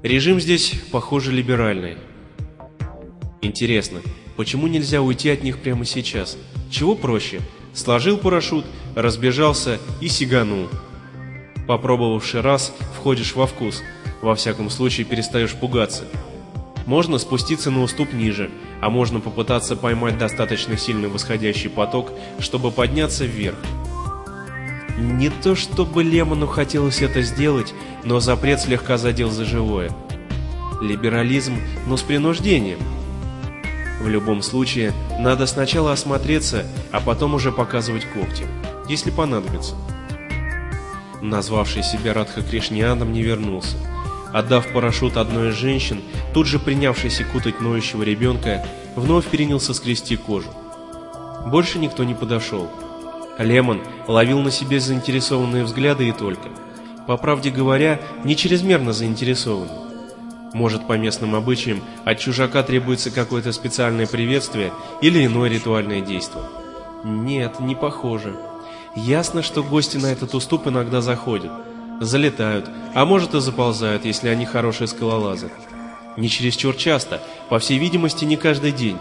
Режим здесь, похоже, либеральный. Интересно, почему нельзя уйти от них прямо сейчас? Чего проще? Сложил парашют, разбежался и сиганул. Попробовавший раз, входишь во вкус. Во всяком случае, перестаешь пугаться. Можно спуститься на уступ ниже, а можно попытаться поймать достаточно сильный восходящий поток, чтобы подняться вверх. Не то чтобы Лемону хотелось это сделать, но запрет слегка задел за живое. Либерализм, но с принуждением. В любом случае, надо сначала осмотреться, а потом уже показывать когти, если понадобится. Назвавший себя Радха Кришнианом не вернулся. Отдав парашют одной из женщин, тут же принявшийся кутать ноющего ребенка, вновь перенялся скрести кожу. Больше никто не подошел. Лемон ловил на себе заинтересованные взгляды и только. По правде говоря, не чрезмерно заинтересован. Может, по местным обычаям от чужака требуется какое-то специальное приветствие или иное ритуальное действие. Нет, не похоже. Ясно, что гости на этот уступ иногда заходят. Залетают, а может и заползают, если они хорошие скалолазы. Не чересчур часто, по всей видимости, не каждый день.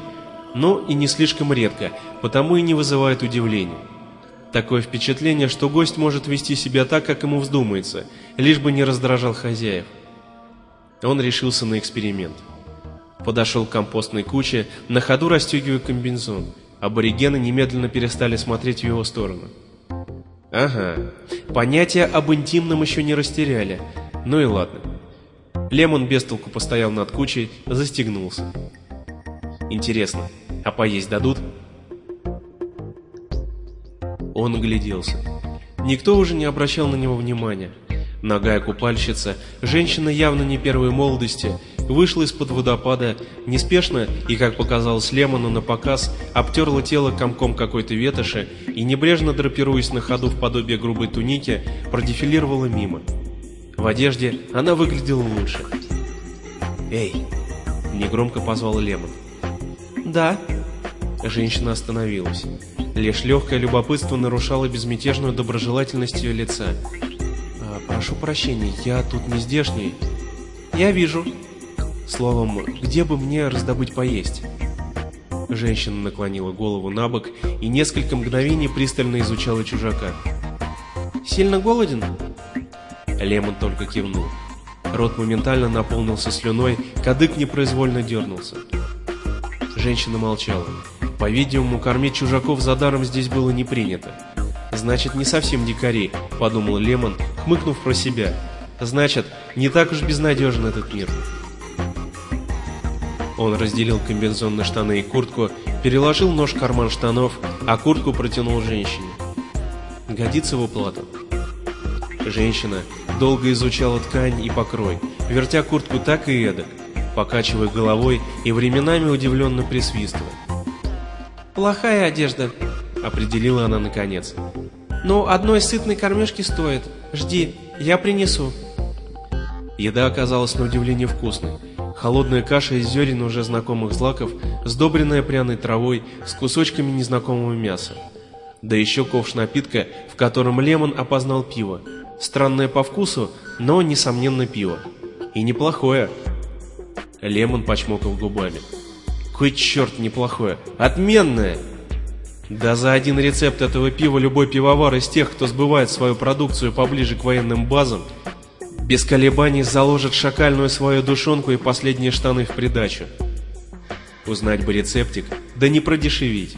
Но и не слишком редко, потому и не вызывает удивления. Такое впечатление, что гость может вести себя так, как ему вздумается, лишь бы не раздражал хозяев. Он решился на эксперимент. Подошел к компостной куче, на ходу расстегивая комбинзон. Аборигены немедленно перестали смотреть в его сторону. Ага, понятия об интимном еще не растеряли. Ну и ладно. Лемон без толку постоял над кучей, застегнулся. Интересно, а поесть дадут? Он огляделся. Никто уже не обращал на него внимания. Ногая купальщица, женщина явно не первой молодости, вышла из-под водопада, неспешно и, как показалось Лемону на показ, обтерла тело комком какой-то ветоши и, небрежно драпируясь на ходу в подобие грубой туники, продефилировала мимо. В одежде она выглядела лучше. «Эй!» — негромко позвал Лемон. «Да». Женщина остановилась. Лишь легкое любопытство нарушало безмятежную доброжелательность ее лица. «А, «Прошу прощения, я тут не здешний». «Я вижу». Словом, где бы мне раздобыть поесть? Женщина наклонила голову на бок и несколько мгновений пристально изучала чужака. «Сильно голоден?» Лемон только кивнул. Рот моментально наполнился слюной, кадык непроизвольно дернулся. Женщина молчала. По-видимому, кормить чужаков за даром здесь было не принято. «Значит, не совсем дикари», — подумал Лемон, хмыкнув про себя. «Значит, не так уж безнадежен этот мир». Он разделил комбинезон на штаны и куртку, переложил нож в карман штанов, а куртку протянул женщине. Годится в уплату. Женщина долго изучала ткань и покрой, вертя куртку так и эдак, покачивая головой и временами удивленно присвистывая. «Плохая одежда», — определила она наконец. «Но одной сытной кормежки стоит. Жди, я принесу». Еда оказалась на удивление вкусной. Холодная каша из зерен уже знакомых злаков, сдобренная пряной травой с кусочками незнакомого мяса. Да еще ковш напитка, в котором Лемон опознал пиво. Странное по вкусу, но, несомненно, пиво. И неплохое. Лемон почмокал губами. Кой черт неплохое. Отменное! Да за один рецепт этого пива любой пивовар из тех, кто сбывает свою продукцию поближе к военным базам, без колебаний заложит шакальную свою душонку и последние штаны в придачу. Узнать бы рецептик, да не продешевить.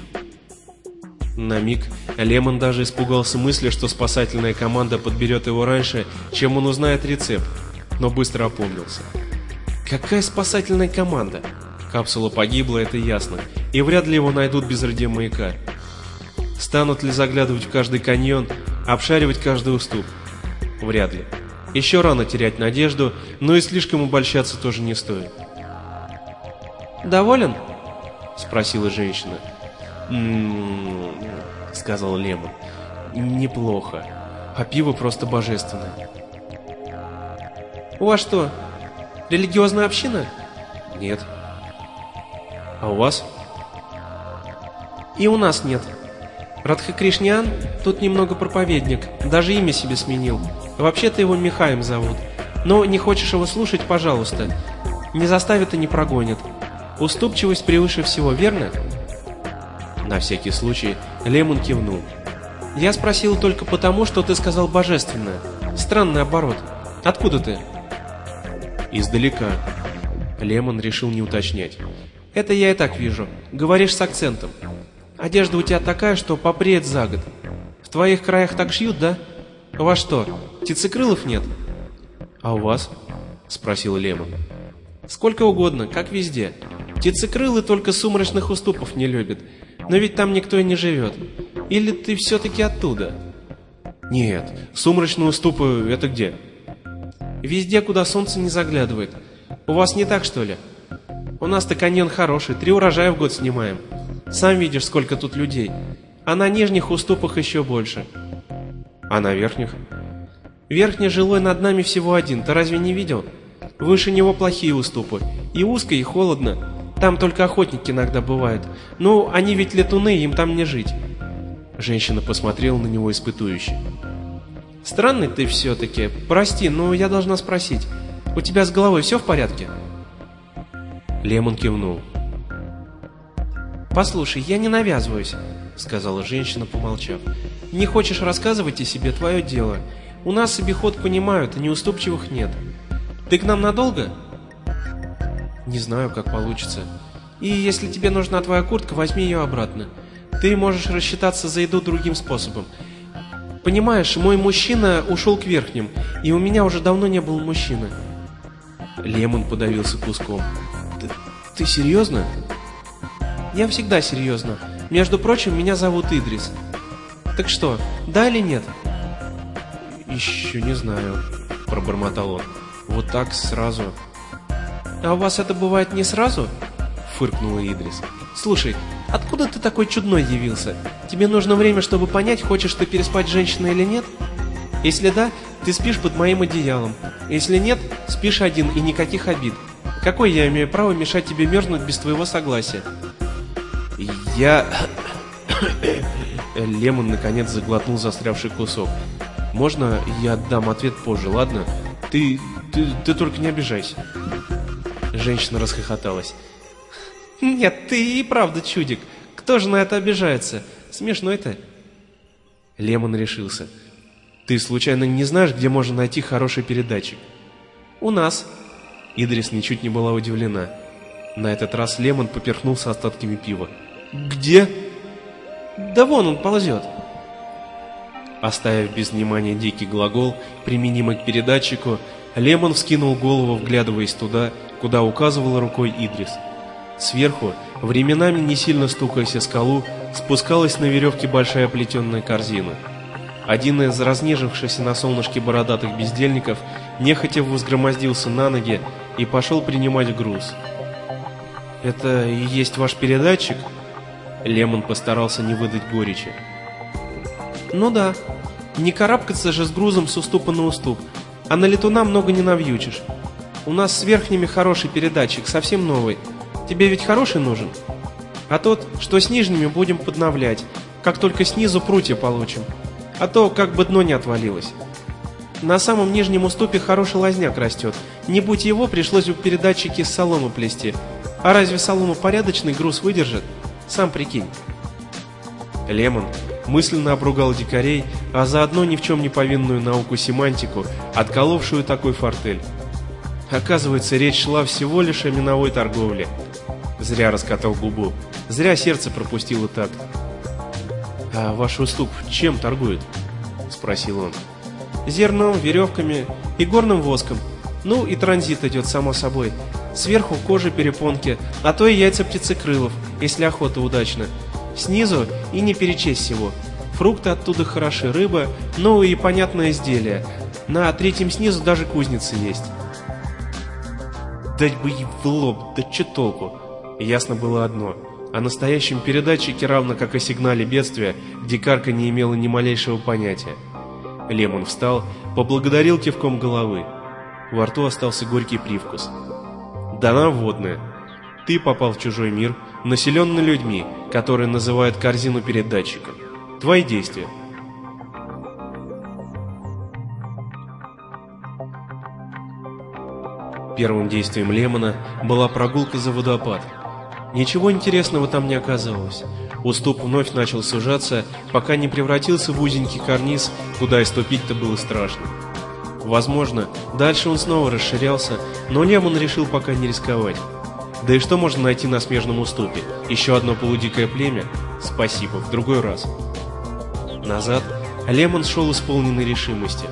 На миг Лемон даже испугался мысли, что спасательная команда подберет его раньше, чем он узнает рецепт, но быстро опомнился. Какая спасательная команда? Капсула погибла, это ясно, и вряд ли его найдут без радиомаяка. Станут ли заглядывать в каждый каньон, обшаривать каждый уступ? Вряд ли. Еще рано терять надежду, но и слишком обольщаться тоже не стоит. «Доволен?» — спросила женщина. «М-м-м», сказал Лемон. «Неплохо. А пиво просто божественное». «У вас что, религиозная община?» «Нет». «А у вас?» «И у нас нет. Радха Кришнян тут немного проповедник, даже имя себе сменил. Вообще-то его Михаем зовут. Но не хочешь его слушать, пожалуйста. Не заставит и не прогонит. Уступчивость превыше всего, верно? На всякий случай Лемон кивнул. Я спросил только потому, что ты сказал божественное. Странный оборот. Откуда ты? Издалека. Лемон решил не уточнять. Это я и так вижу. Говоришь с акцентом. Одежда у тебя такая, что попреет за год. В твоих краях так шьют, да? Вас что, птицекрылов нет? А у вас? Спросил Лемон. Сколько угодно, как везде. Птицекрылы только сумрачных уступов не любят. Но ведь там никто и не живет. Или ты все-таки оттуда? Нет, сумрачные уступы — это где? Везде, куда солнце не заглядывает. У вас не так, что ли? У нас-то каньон хороший, три урожая в год снимаем. Сам видишь, сколько тут людей. А на нижних уступах еще больше. А на верхних? Верхний жилой над нами всего один, ты разве не видел? Выше него плохие уступы. И узко, и холодно. Там только охотники иногда бывают. Ну, они ведь летуны, им там не жить. Женщина посмотрела на него испытующе. Странный ты все-таки. Прости, но я должна спросить. У тебя с головой все в порядке? Лемон кивнул. «Послушай, я не навязываюсь», — сказала женщина, помолчав. «Не хочешь рассказывать о себе, твое дело. У нас обиход понимают, а неуступчивых нет. Ты к нам надолго?» «Не знаю, как получится. И если тебе нужна твоя куртка, возьми ее обратно. Ты можешь рассчитаться за еду другим способом. Понимаешь, мой мужчина ушел к верхним, и у меня уже давно не было мужчины». Лемон подавился куском. «Ты, ты серьезно?» Я всегда серьезно. Между прочим, меня зовут Идрис. Так что, да или нет? Еще не знаю, пробормотал он. Вот так сразу. А у вас это бывает не сразу? Фыркнула Идрис. Слушай, откуда ты такой чудной явился? Тебе нужно время, чтобы понять, хочешь ты переспать с женщиной или нет? Если да, ты спишь под моим одеялом. Если нет, спишь один и никаких обид. Какое я имею право мешать тебе мерзнуть без твоего согласия? Я... Лемон наконец заглотнул застрявший кусок. Можно я дам ответ позже, ладно? Ты... ты, ты только не обижайся. Женщина расхохоталась. Нет, ты и правда чудик. Кто же на это обижается? Смешно это. Лемон решился. Ты случайно не знаешь, где можно найти хороший передатчик? У нас. Идрис ничуть не была удивлена. На этот раз Лемон поперхнулся остатками пива. «Где?» «Да вон он ползет». Оставив без внимания дикий глагол, применимый к передатчику, Лемон вскинул голову, вглядываясь туда, куда указывала рукой Идрис. Сверху, временами не сильно стукаясь о скалу, спускалась на веревке большая плетеная корзина. Один из разнежившихся на солнышке бородатых бездельников нехотя возгромоздился на ноги и пошел принимать груз. «Это и есть ваш передатчик?» Лемон постарался не выдать горечи. «Ну да. Не карабкаться же с грузом с уступа на уступ, а на летуна много не навьючишь. У нас с верхними хороший передатчик, совсем новый. Тебе ведь хороший нужен? А тот, что с нижними, будем подновлять, как только снизу прутья получим. А то как бы дно не отвалилось. На самом нижнем уступе хороший лазняк растет. Не будь его, пришлось бы передатчики с соломы плести. А разве солома порядочный груз выдержит?» Сам прикинь. Лемон мысленно обругал дикарей, а заодно ни в чем не повинную науку семантику, отколовшую такой фортель. Оказывается, речь шла всего лишь о миновой торговле. Зря раскатал губу, зря сердце пропустило так. «А ваш уступ чем торгует?» — спросил он. «Зерном, веревками и горным воском. Ну и транзит идет, само собой. Сверху кожа перепонки, а то и яйца птицекрылов, если охота удачна. Снизу и не перечесть всего. Фрукты оттуда хороши, рыба, ну и понятное изделие. На третьем снизу даже кузница есть. Дать бы ей в лоб, да че толку? Ясно было одно. О настоящем передатчике, равно как о сигнале бедствия, дикарка не имела ни малейшего понятия. Лемон встал, поблагодарил кивком головы. Во рту остался горький привкус. Дана вводная. Ты попал в чужой мир, населенный людьми, которые называют корзину передатчиком. Твои действия. Первым действием Лемона была прогулка за водопад. Ничего интересного там не оказалось. Уступ вновь начал сужаться, пока не превратился в узенький карниз, куда и ступить-то было страшно. Возможно, дальше он снова расширялся, но Лемон решил пока не рисковать. Да и что можно найти на смежном уступе? Еще одно полудикое племя? Спасибо, в другой раз. Назад Лемон шел исполненной решимости.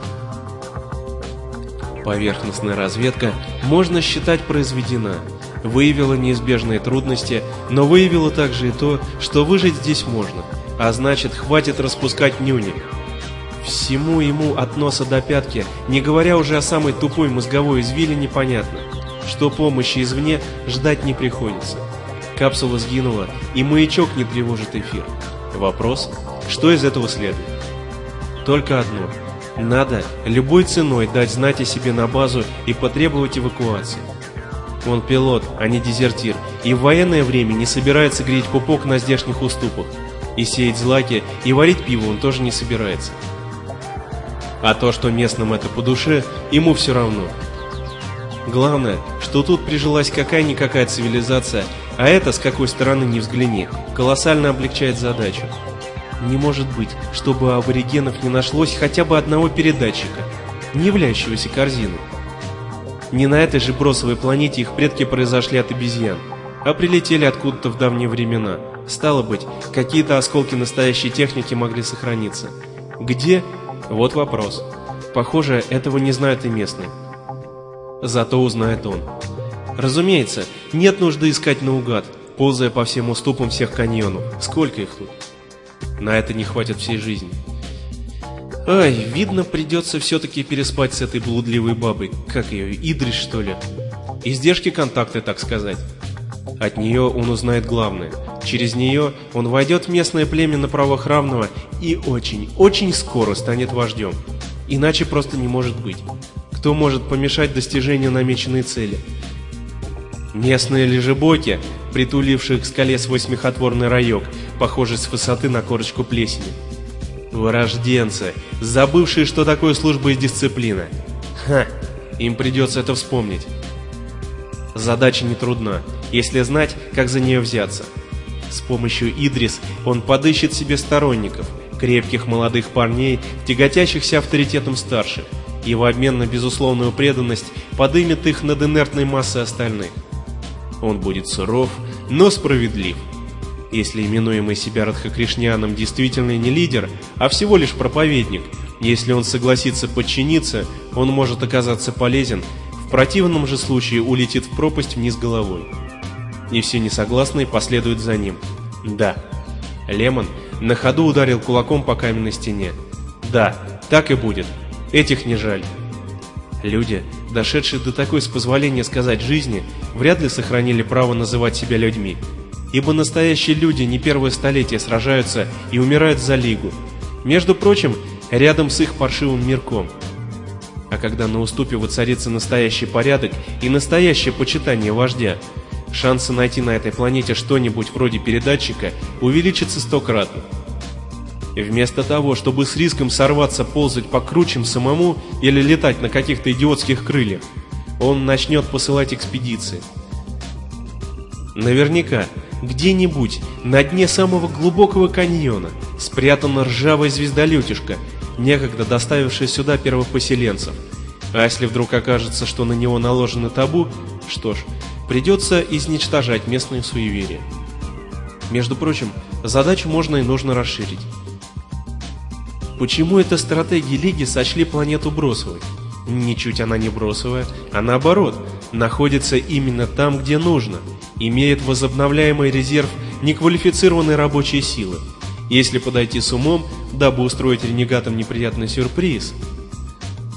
Поверхностная разведка, можно считать, произведена. Выявила неизбежные трудности, но выявила также и то, что выжить здесь можно, а значит, хватит распускать нюни. Всему ему от носа до пятки, не говоря уже о самой тупой мозговой извилине, непонятно, что помощи извне ждать не приходится. Капсула сгинула, и маячок не тревожит эфир. Вопрос, что из этого следует? Только одно. Надо любой ценой дать знать о себе на базу и потребовать эвакуации. Он пилот, а не дезертир, и в военное время не собирается греть пупок на здешних уступах. И сеять злаки, и варить пиво он тоже не собирается. А то, что местным это по душе, ему все равно. Главное, что тут прижилась какая-никакая цивилизация, а это, с какой стороны ни взгляни, колоссально облегчает задачу. Не может быть, чтобы у аборигенов не нашлось хотя бы одного передатчика, не являющегося корзиной. Не на этой же бросовой планете их предки произошли от обезьян, а прилетели откуда-то в давние времена. Стало быть, какие-то осколки настоящей техники могли сохраниться. Где? Вот вопрос. Похоже, этого не знают и местные. Зато узнает он. Разумеется, нет нужды искать наугад, ползая по всем уступам всех каньонов. Сколько их тут? На это не хватит всей жизни. Ай, видно, придется все-таки переспать с этой блудливой бабой. Как ее, Идрис, что ли? Издержки контакта, так сказать. От нее он узнает главное. Через нее он войдет в местное племя на правах равного и очень, очень скоро станет вождем. Иначе просто не может быть. Кто может помешать достижению намеченной цели? Местные лежебоки, притулившие к скале свой смехотворный райок, похожий с высоты на корочку плесени. Вырожденцы, забывшие, что такое служба и дисциплина. Ха, им придется это вспомнить. Задача не трудна, если знать, как за нее взяться. С помощью Идрис он подыщет себе сторонников, крепких молодых парней, тяготящихся авторитетом старших, и в обмен на безусловную преданность подымет их над инертной массой остальных. Он будет суров, но справедлив. Если именуемый себя Радхакришняном действительно не лидер, а всего лишь проповедник, если он согласится подчиниться, он может оказаться полезен, в противном же случае улетит в пропасть вниз головой. И все несогласные последуют за ним. Да. Лемон на ходу ударил кулаком по каменной стене. Да, так и будет. Этих не жаль. Люди, дошедшие до такой, с позволения сказать, жизни, вряд ли сохранили право называть себя людьми. Ибо настоящие люди не первое столетие сражаются и умирают за Лигу. Между прочим, рядом с их паршивым мирком. А когда на уступе воцарится настоящий порядок и настоящее почитание вождя, шансы найти на этой планете что-нибудь вроде передатчика увеличатся стократно. И вместо того, чтобы с риском сорваться ползать по кручам самому или летать на каких-то идиотских крыльях, он начнет посылать экспедиции. Наверняка, где-нибудь на дне самого глубокого каньона спрятана ржавая звездолетишка, некогда доставившая сюда первых поселенцев. А если вдруг окажется, что на него наложено табу, что ж, придется изничтожать местные суеверия. Между прочим, задачу можно и нужно расширить. Почему это стратегии Лиги сочли планету бросовой? Ничуть она не бросовая, а наоборот, находится именно там, где нужно, имеет возобновляемый резерв неквалифицированной рабочей силы. Если подойти с умом, дабы устроить ренегатам неприятный сюрприз.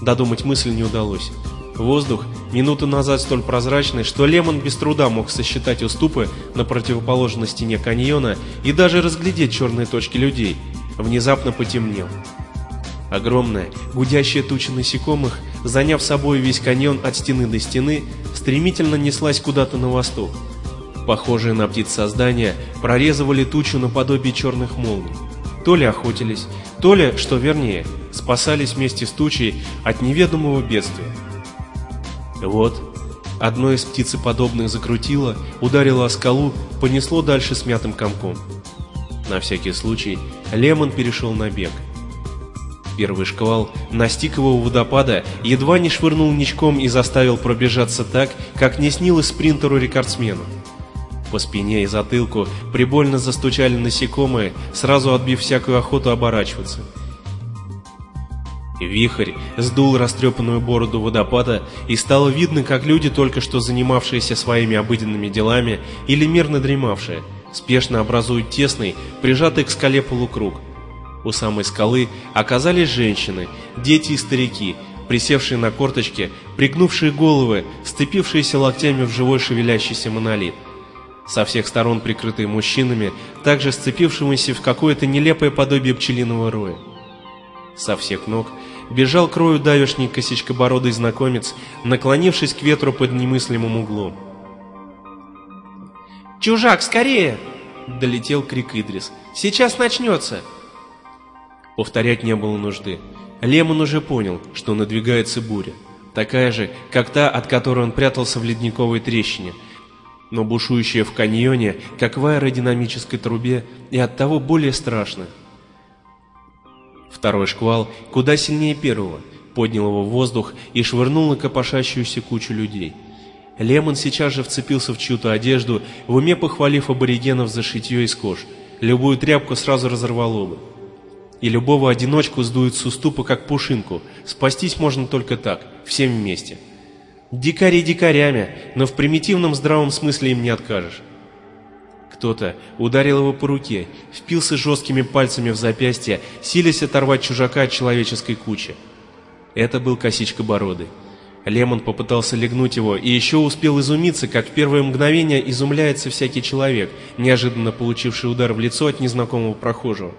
Додумать мысль не удалось. Воздух, минуту назад столь прозрачный, что Лемон без труда мог сосчитать уступы на противоположной стене каньона и даже разглядеть черные точки людей, внезапно потемнел. Огромная, гудящая туча насекомых, заняв собой весь каньон от стены до стены, стремительно неслась куда-то на восток. Похожие на птиц создания прорезывали тучу наподобие черных молний. То ли охотились, то ли, что вернее, спасались вместе с тучей от неведомого бедствия. Вот, одно из птицеподобных закрутило, ударило о скалу, понесло дальше смятым комком. На всякий случай Лемон перешел на бег. Первый шквал настиг его у водопада, едва не швырнул ничком и заставил пробежаться так, как не снилось спринтеру-рекордсмену. По спине и затылку прибольно застучали насекомые, сразу отбив всякую охоту оборачиваться. Вихрь сдул растрепанную бороду водопада, и стало видно, как люди, только что занимавшиеся своими обыденными делами или мирно дремавшие, спешно образуют тесный, прижатый к скале полукруг. У самой скалы оказались женщины, дети и старики, присевшие на корточки, пригнувшие головы, сцепившиеся локтями в живой шевелящийся монолит. Со всех сторон прикрытые мужчинами, также сцепившимися в какое-то нелепое подобие пчелиного роя. Со всех ног бежал к рою давешний косичкобородый знакомец, наклонившись к ветру под немыслимым углом. «Чужак, скорее!» — долетел крик Идрис. «Сейчас начнется!» Повторять не было нужды. Лемон уже понял, что надвигается буря. Такая же, как та, от которой он прятался в ледниковой трещине, но бушующая в каньоне, как в аэродинамической трубе, и оттого более страшная. Второй шквал, куда сильнее первого, поднял его в воздух и швырнул на копошащуюся кучу людей. Лемон сейчас же вцепился в чью-то одежду, в уме похвалив аборигенов за шитье из кож. Любую тряпку сразу разорвало бы. И любого одиночку сдует с уступа, как пушинку. Спастись можно только так, всем вместе. Дикари дикарями, но в примитивном здравом смысле им не откажешь. Кто-то ударил его по руке, впился жесткими пальцами в запястье, силясь оторвать чужака от человеческой кучи. Это был косичка бороды. Лемон попытался легнуть его и еще успел изумиться, как в первое мгновение изумляется всякий человек, неожиданно получивший удар в лицо от незнакомого прохожего.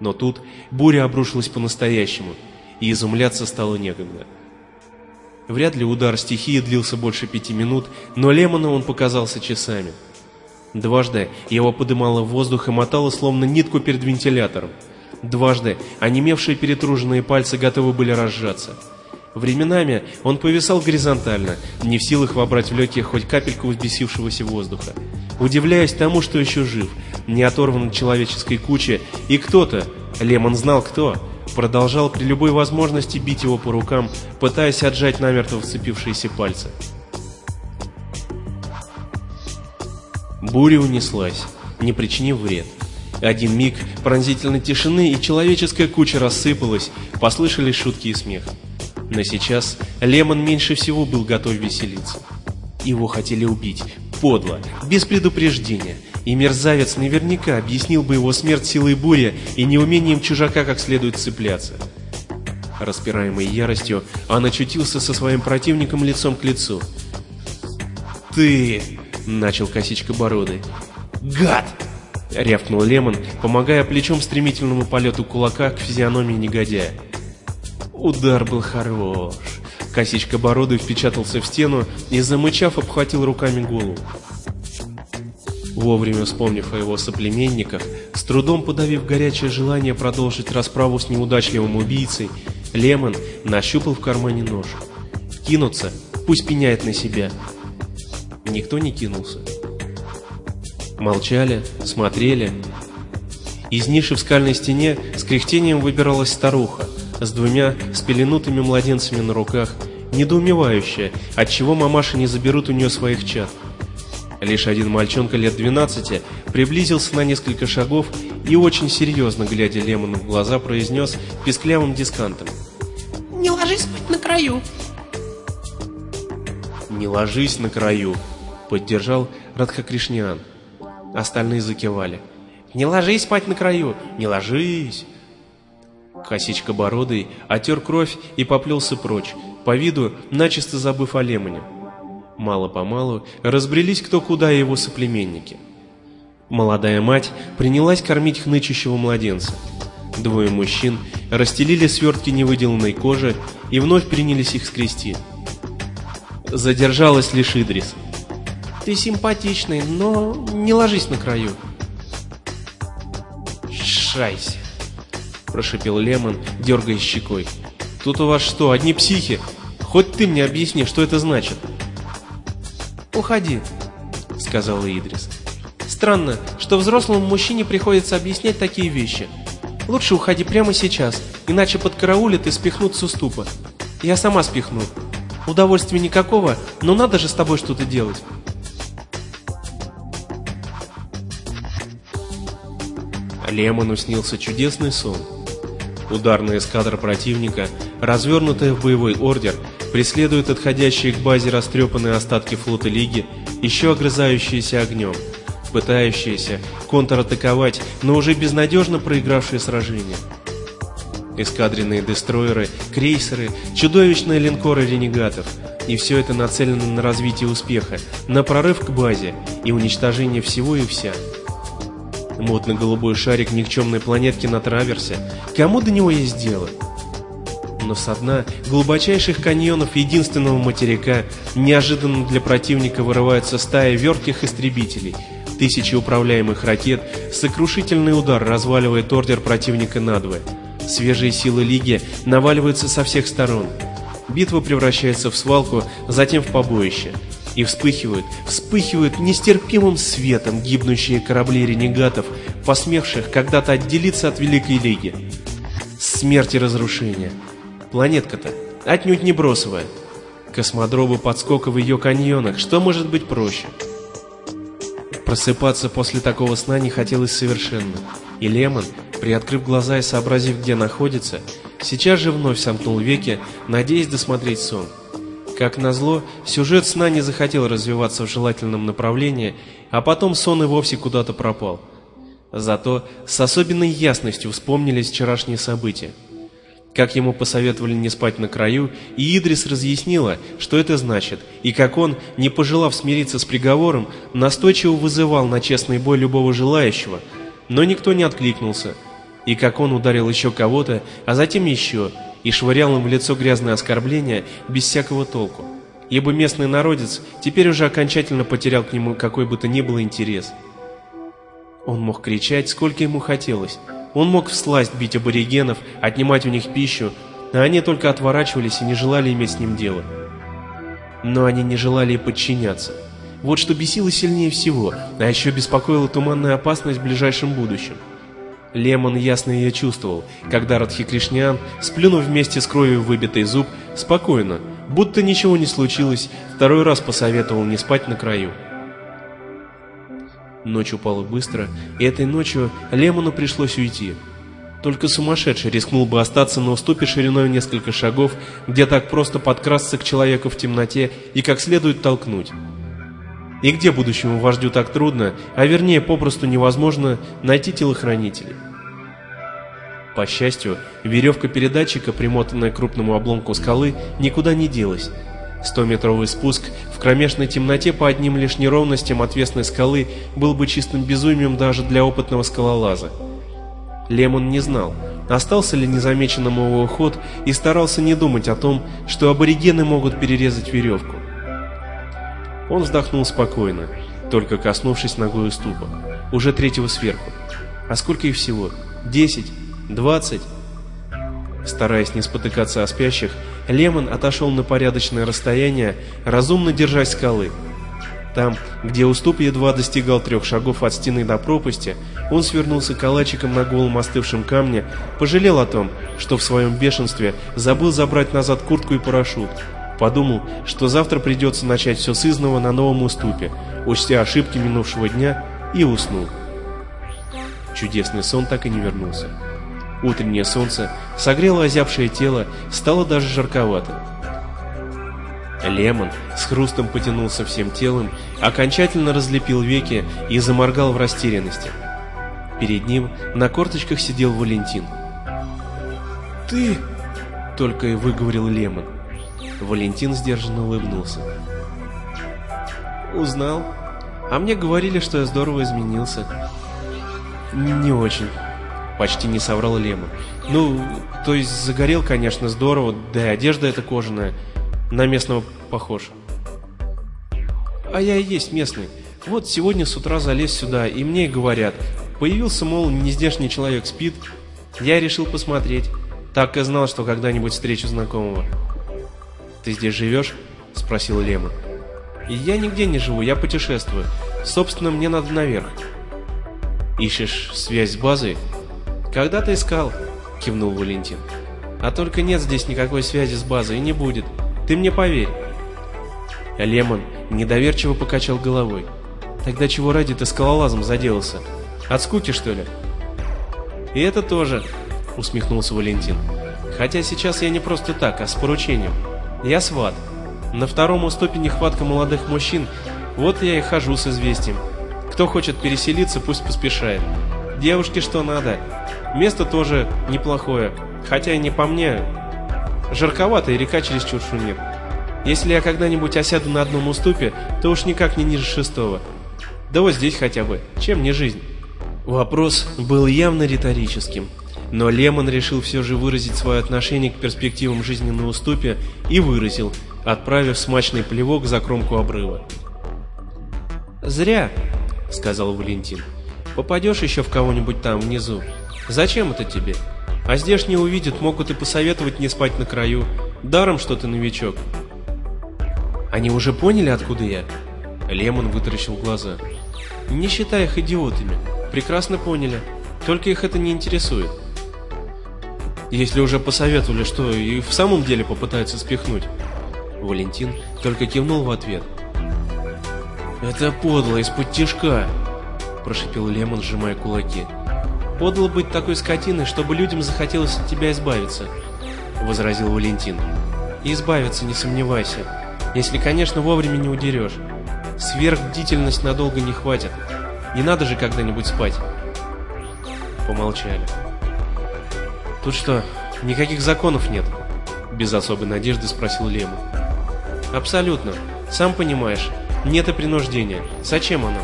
Но тут буря обрушилась по-настоящему, и изумляться стало некогда. Вряд ли удар стихии длился больше пяти минут, но Лемону он показался часами. Дважды его подымало в воздух и мотало словно нитку перед вентилятором. Дважды онемевшие перетруженные пальцы готовы были разжаться. Временами он повисал горизонтально, не в силах вобрать в легкие хоть капельку взбесившегося воздуха, удивляясь тому, что еще жив, не оторван от человеческой кучи, и кто-то, Лемон знал кто, продолжал при любой возможности бить его по рукам, пытаясь отжать намертво вцепившиеся пальцы. Буря унеслась, не причинив вред. Один миг пронзительной тишины, и человеческая куча рассыпалась, послышались шутки и смех. Но сейчас Лемон меньше всего был готов веселиться. Его хотели убить, подло, без предупреждения, и мерзавец наверняка объяснил бы его смерть силой бури и неумением чужака как следует цепляться. Распираемый яростью, он очутился со своим противником лицом к лицу. «Ты!» начал косичка бородой. «Гад!» — рявкнул Лемон, помогая плечом стремительному полету кулака к физиономии негодяя. Удар был хорош. Косичка бородой впечатался в стену и, замычав, обхватил руками голову. Вовремя вспомнив о его соплеменниках, с трудом подавив горячее желание продолжить расправу с неудачливым убийцей, Лемон нащупал в кармане нож. Кинуться, пусть пеняет на себя, Никто не кинулся. Молчали, смотрели. Из ниши в скальной стене с кряхтением выбиралась старуха с двумя спеленутыми младенцами на руках, недоумевающая, отчего мамаши не заберут у нее своих чад. Лишь один мальчонка лет 12 приблизился на несколько шагов и очень серьезно, глядя Лемону в глаза, произнес писклявым дискантом. «Не ложись спать на краю!» «Не ложись на краю!» Поддержал Радхакришниан. Остальные закивали. «Не ложись спать на краю! Не ложись!» Косичка бородой отер кровь и поплелся прочь, по виду начисто забыв о Лемоне. Мало-помалу разбрелись кто куда его соплеменники. Молодая мать принялась кормить хнычущего младенца. Двое мужчин расстелили свертки невыделанной кожи и вновь принялись их скрести. Задержалась лишь Идрис — ты симпатичный, но не ложись на краю. Шайся, прошипел Лемон, дергая щекой. Тут у вас что, одни психи? Хоть ты мне объясни, что это значит. Уходи, сказала Идрис. Странно, что взрослому мужчине приходится объяснять такие вещи. Лучше уходи прямо сейчас, иначе подкараулят и спихнут с уступа. Я сама спихну. Удовольствия никакого, но надо же с тобой что-то делать. Лемону снился чудесный сон. Ударная эскадра противника, развернутая в боевой ордер, преследует отходящие к базе растрепанные остатки флота Лиги, еще огрызающиеся огнем, пытающиеся контратаковать, но уже безнадежно проигравшие сражение. Эскадренные дестройеры, крейсеры, чудовищные линкоры ренегатов. И все это нацелено на развитие успеха, на прорыв к базе и уничтожение всего и вся. Мутно-голубой шарик никчемной планетки на траверсе. Кому до него есть дело? Но со дна глубочайших каньонов единственного материка неожиданно для противника вырывается стая вертких истребителей. Тысячи управляемых ракет, сокрушительный удар разваливает ордер противника надвое. Свежие силы Лиги наваливаются со всех сторон. Битва превращается в свалку, затем в побоище и вспыхивают, вспыхивают нестерпимым светом гибнущие корабли ренегатов, посмевших когда-то отделиться от Великой Лиги. Смерть и разрушение. Планетка-то отнюдь не бросовая. Космодробы подскока в ее каньонах, что может быть проще? Просыпаться после такого сна не хотелось совершенно, и Лемон, приоткрыв глаза и сообразив, где находится, сейчас же вновь сомкнул веки, надеясь досмотреть сон. Как назло, сюжет сна не захотел развиваться в желательном направлении, а потом сон и вовсе куда-то пропал. Зато с особенной ясностью вспомнились вчерашние события. Как ему посоветовали не спать на краю, и Идрис разъяснила, что это значит, и как он, не пожелав смириться с приговором, настойчиво вызывал на честный бой любого желающего, но никто не откликнулся, и как он ударил еще кого-то, а затем еще, и швырял им в лицо грязное оскорбление без всякого толку, ибо местный народец теперь уже окончательно потерял к нему какой бы то ни было интерес. Он мог кричать, сколько ему хотелось, он мог всласть бить аборигенов, отнимать у них пищу, а они только отворачивались и не желали иметь с ним дело. Но они не желали и подчиняться. Вот что бесило сильнее всего, а еще беспокоила туманная опасность в ближайшем будущем. Лемон ясно ее чувствовал, когда Радхи сплюнув вместе с кровью выбитый зуб, спокойно, будто ничего не случилось, второй раз посоветовал не спать на краю. Ночь упала быстро, и этой ночью Лемону пришлось уйти. Только сумасшедший рискнул бы остаться на уступе шириной несколько шагов, где так просто подкрасться к человеку в темноте и как следует толкнуть. И где будущему вождю так трудно, а вернее попросту невозможно найти телохранителей. По счастью, веревка передатчика, примотанная к крупному обломку скалы, никуда не делась. Стометровый спуск в кромешной темноте по одним лишь неровностям отвесной скалы был бы чистым безумием даже для опытного скалолаза. Лемон не знал, остался ли незамеченным его уход и старался не думать о том, что аборигены могут перерезать веревку. Он вздохнул спокойно, только коснувшись ногой уступа. Уже третьего сверху. А сколько их всего? Десять? Двадцать? Стараясь не спотыкаться о спящих, Лемон отошел на порядочное расстояние, разумно держась скалы. Там, где уступ едва достигал трех шагов от стены до пропасти, он свернулся калачиком на голом остывшем камне, пожалел о том, что в своем бешенстве забыл забрать назад куртку и парашют, Подумал, что завтра придется начать все с на новом уступе, учтя ошибки минувшего дня, и уснул. Чудесный сон так и не вернулся. Утреннее солнце согрело озябшее тело, стало даже жарковато. Лемон с хрустом потянулся всем телом, окончательно разлепил веки и заморгал в растерянности. Перед ним на корточках сидел Валентин. «Ты...» — только и выговорил Лемон. Валентин сдержанно улыбнулся. «Узнал? А мне говорили, что я здорово изменился». «Не очень», — почти не соврал Лема. «Ну, то есть загорел, конечно, здорово, да и одежда эта кожаная. На местного похож». «А я и есть местный. Вот сегодня с утра залез сюда, и мне говорят, появился, мол, нездешний человек спит. Я решил посмотреть. Так и знал, что когда-нибудь встречу знакомого». «Ты здесь живешь?» — спросил Лема. «Я нигде не живу, я путешествую. Собственно, мне надо наверх». «Ищешь связь с базой?» «Когда ты искал?» — кивнул Валентин. «А только нет здесь никакой связи с базой и не будет. Ты мне поверь». Лемон недоверчиво покачал головой. «Тогда чего ради ты скалолазом заделался? От скуки, что ли?» «И это тоже», — усмехнулся Валентин. «Хотя сейчас я не просто так, а с поручением. Я сват. На втором уступе нехватка молодых мужчин, вот я и хожу с известием. Кто хочет переселиться, пусть поспешает. Девушке что надо. Место тоже неплохое, хотя и не по мне. Жарковато и река чересчур шумит. Если я когда-нибудь осяду на одном уступе, то уж никак не ниже шестого. Да вот здесь хотя бы. Чем не жизнь? Вопрос был явно риторическим. Но Лемон решил все же выразить свое отношение к перспективам жизни на уступе и выразил, отправив смачный плевок за кромку обрыва. «Зря», — сказал Валентин. «Попадешь еще в кого-нибудь там внизу. Зачем это тебе? А здешние увидят, могут и посоветовать не спать на краю. Даром, что ты новичок». «Они уже поняли, откуда я?» Лемон вытаращил глаза. «Не считай их идиотами. Прекрасно поняли. Только их это не интересует». «Если уже посоветовали, что и в самом деле попытаются спихнуть?» Валентин только кивнул в ответ. «Это подло, из-под тишка!» – прошипел Лемон, сжимая кулаки. «Подло быть такой скотиной, чтобы людям захотелось от тебя избавиться», – возразил Валентин. избавиться, не сомневайся, если, конечно, вовремя не удерешь. Сверхбдительность надолго не хватит. Не надо же когда-нибудь спать». Помолчали. «Тут что, никаких законов нет?» – без особой надежды спросил Лемон. «Абсолютно. Сам понимаешь, нет и принуждения. Зачем оно?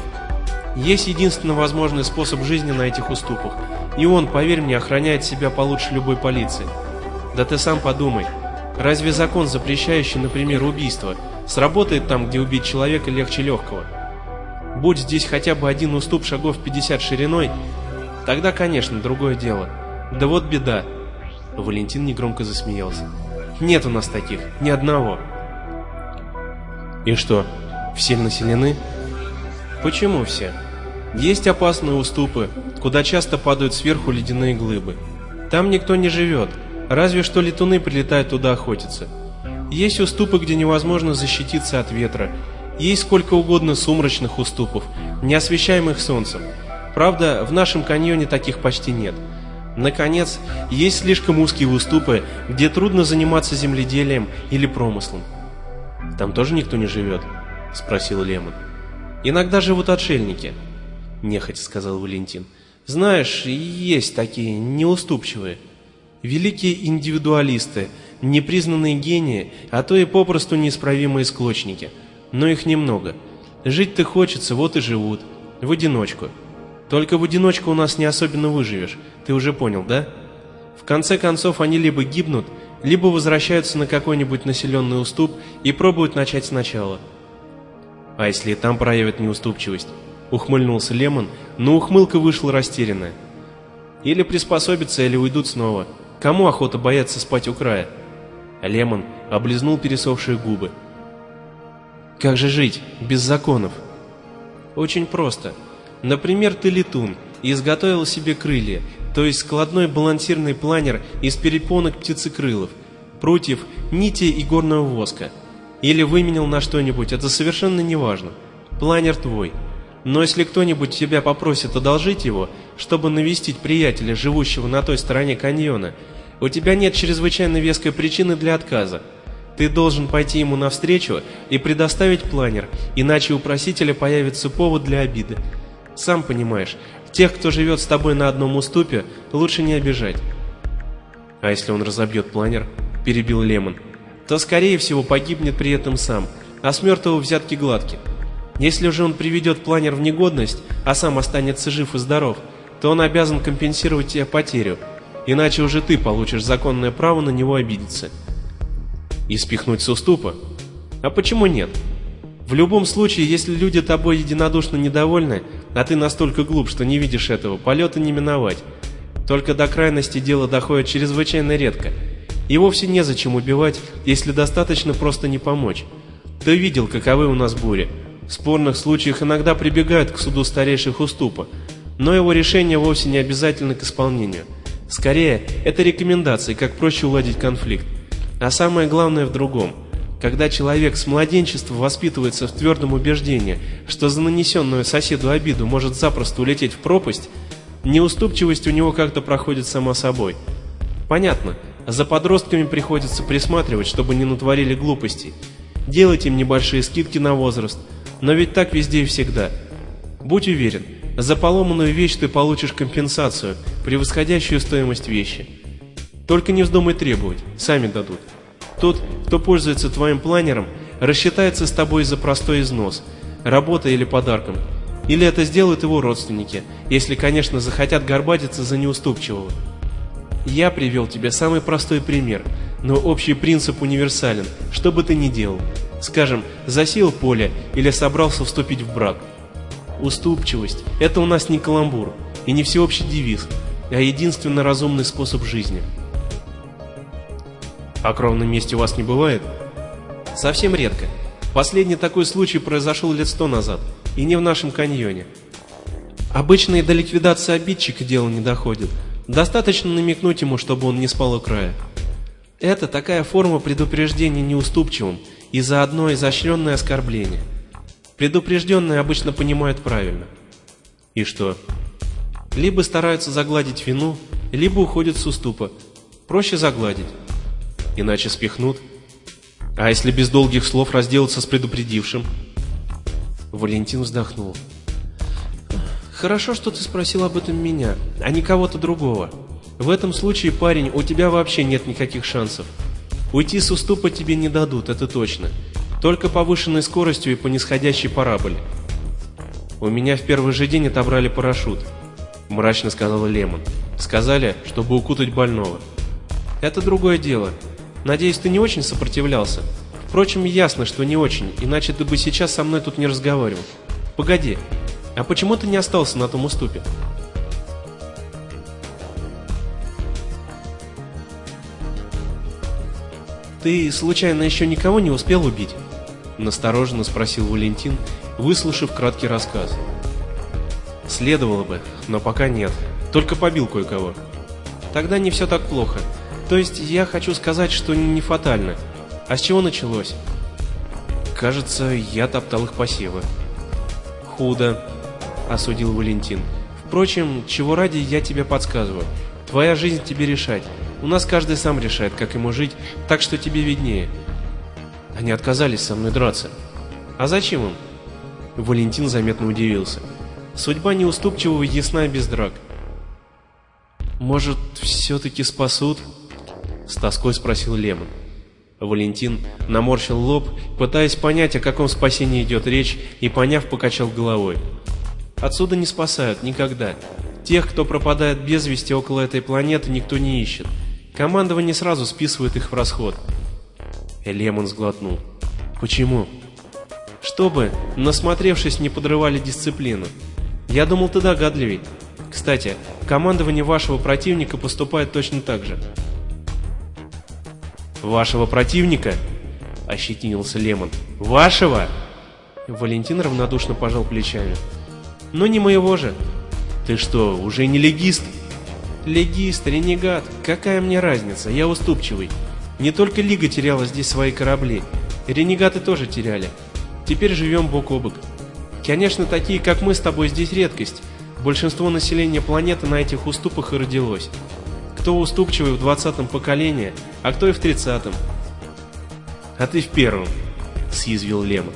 Есть единственно возможный способ жизни на этих уступах, и он, поверь мне, охраняет себя получше любой полиции. Да ты сам подумай, разве закон, запрещающий, например, убийство, сработает там, где убить человека легче легкого? Будь здесь хотя бы один уступ шагов 50 шириной, тогда, конечно, другое дело. Да вот беда. Валентин негромко засмеялся. Нет у нас таких, ни одного. И что, все населены? Почему все? Есть опасные уступы, куда часто падают сверху ледяные глыбы. Там никто не живет, разве что летуны прилетают туда охотиться. Есть уступы, где невозможно защититься от ветра. Есть сколько угодно сумрачных уступов, не освещаемых солнцем. Правда, в нашем каньоне таких почти нет. Наконец, есть слишком узкие уступы, где трудно заниматься земледелием или промыслом. Там тоже никто не живет. — спросил Лемон. «Иногда живут отшельники», — нехотя сказал Валентин. «Знаешь, есть такие неуступчивые. Великие индивидуалисты, непризнанные гении, а то и попросту неисправимые склочники. Но их немного. Жить-то хочется, вот и живут. В одиночку. Только в одиночку у нас не особенно выживешь, ты уже понял, да? В конце концов они либо гибнут, либо возвращаются на какой-нибудь населенный уступ и пробуют начать сначала. А если и там проявят неуступчивость? Ухмыльнулся Лемон, но ухмылка вышла растерянная. Или приспособятся, или уйдут снова. Кому охота бояться спать у края? Лемон облизнул пересохшие губы. Как же жить, без законов? Очень просто. Например, ты летун и изготовил себе крылья, то есть складной балансирный планер из перепонок птицекрылов, прутьев, нити и горного воска – или выменял на что-нибудь, это совершенно не важно. Планер твой. Но если кто-нибудь тебя попросит одолжить его, чтобы навестить приятеля, живущего на той стороне каньона, у тебя нет чрезвычайно веской причины для отказа. Ты должен пойти ему навстречу и предоставить планер, иначе у просителя появится повод для обиды. Сам понимаешь, тех, кто живет с тобой на одном уступе, лучше не обижать. А если он разобьет планер? Перебил Лемон то, скорее всего, погибнет при этом сам, а с мертвого взятки гладки. Если же он приведет планер в негодность, а сам останется жив и здоров, то он обязан компенсировать тебе потерю, иначе уже ты получишь законное право на него обидеться. И спихнуть с уступа? А почему нет? В любом случае, если люди тобой единодушно недовольны, а ты настолько глуп, что не видишь этого, полета не миновать. Только до крайности дело доходит чрезвычайно редко – и вовсе незачем убивать, если достаточно просто не помочь. Ты видел, каковы у нас бури. В спорных случаях иногда прибегают к суду старейших уступа, но его решение вовсе не обязательно к исполнению. Скорее, это рекомендации, как проще уладить конфликт. А самое главное в другом. Когда человек с младенчества воспитывается в твердом убеждении, что за нанесенную соседу обиду может запросто улететь в пропасть, неуступчивость у него как-то проходит сама собой. Понятно, за подростками приходится присматривать, чтобы не натворили глупостей. Делать им небольшие скидки на возраст, но ведь так везде и всегда. Будь уверен, за поломанную вещь ты получишь компенсацию, превосходящую стоимость вещи. Только не вздумай требовать, сами дадут. Тот, кто пользуется твоим планером, рассчитается с тобой за простой износ, работой или подарком. Или это сделают его родственники, если, конечно, захотят горбатиться за неуступчивого. Я привел тебе самый простой пример, но общий принцип универсален, что бы ты ни делал. Скажем, засел поле или собрался вступить в брак. Уступчивость – это у нас не каламбур и не всеобщий девиз, а единственно разумный способ жизни. А кровном месте у вас не бывает? Совсем редко. Последний такой случай произошел лет сто назад, и не в нашем каньоне. Обычно и до ликвидации обидчика дело не доходит. Достаточно намекнуть ему, чтобы он не спал у края. Это такая форма предупреждения неуступчивым и заодно изощренное оскорбление. Предупрежденные обычно понимают правильно. И что? Либо стараются загладить вину, либо уходят с уступа. Проще загладить. Иначе спихнут. А если без долгих слов разделаться с предупредившим? Валентин вздохнул. Хорошо, что ты спросил об этом меня, а не кого-то другого. В этом случае, парень, у тебя вообще нет никаких шансов. Уйти с уступа тебе не дадут, это точно. Только повышенной скоростью и по нисходящей параболе. У меня в первый же день отобрали парашют, мрачно сказала Лемон. Сказали, чтобы укутать больного. Это другое дело. Надеюсь, ты не очень сопротивлялся. Впрочем, ясно, что не очень, иначе ты бы сейчас со мной тут не разговаривал. Погоди, а почему ты не остался на том уступе? Ты, случайно, еще никого не успел убить? Настороженно спросил Валентин, выслушав краткий рассказ. Следовало бы, но пока нет. Только побил кое-кого. Тогда не все так плохо. То есть я хочу сказать, что не фатально. А с чего началось? Кажется, я топтал их посевы. Худо, осудил Валентин. Впрочем, чего ради я тебе подсказываю. Твоя жизнь тебе решать. У нас каждый сам решает, как ему жить, так что тебе виднее. Они отказались со мной драться. А зачем им? Валентин заметно удивился. Судьба неуступчивого ясна без драк. Может, все-таки спасут? С тоской спросил Лемон. Валентин наморщил лоб, пытаясь понять, о каком спасении идет речь, и, поняв, покачал головой. Отсюда не спасают никогда. Тех, кто пропадает без вести около этой планеты, никто не ищет. Командование сразу списывает их в расход. Лемон сглотнул. Почему? Чтобы, насмотревшись, не подрывали дисциплину. Я думал, ты догадливей. Кстати, командование вашего противника поступает точно так же. Вашего противника? Ощетинился Лемон. Вашего? Валентин равнодушно пожал плечами. Но не моего же. Ты что, уже не легист? Легист, ренегат, какая мне разница, я уступчивый. Не только Лига теряла здесь свои корабли, ренегаты тоже теряли. Теперь живем бок о бок. Конечно, такие, как мы с тобой, здесь редкость. Большинство населения планеты на этих уступах и родилось. Кто уступчивый в двадцатом поколении, а кто и в тридцатом. А ты в первом, съязвил Лема.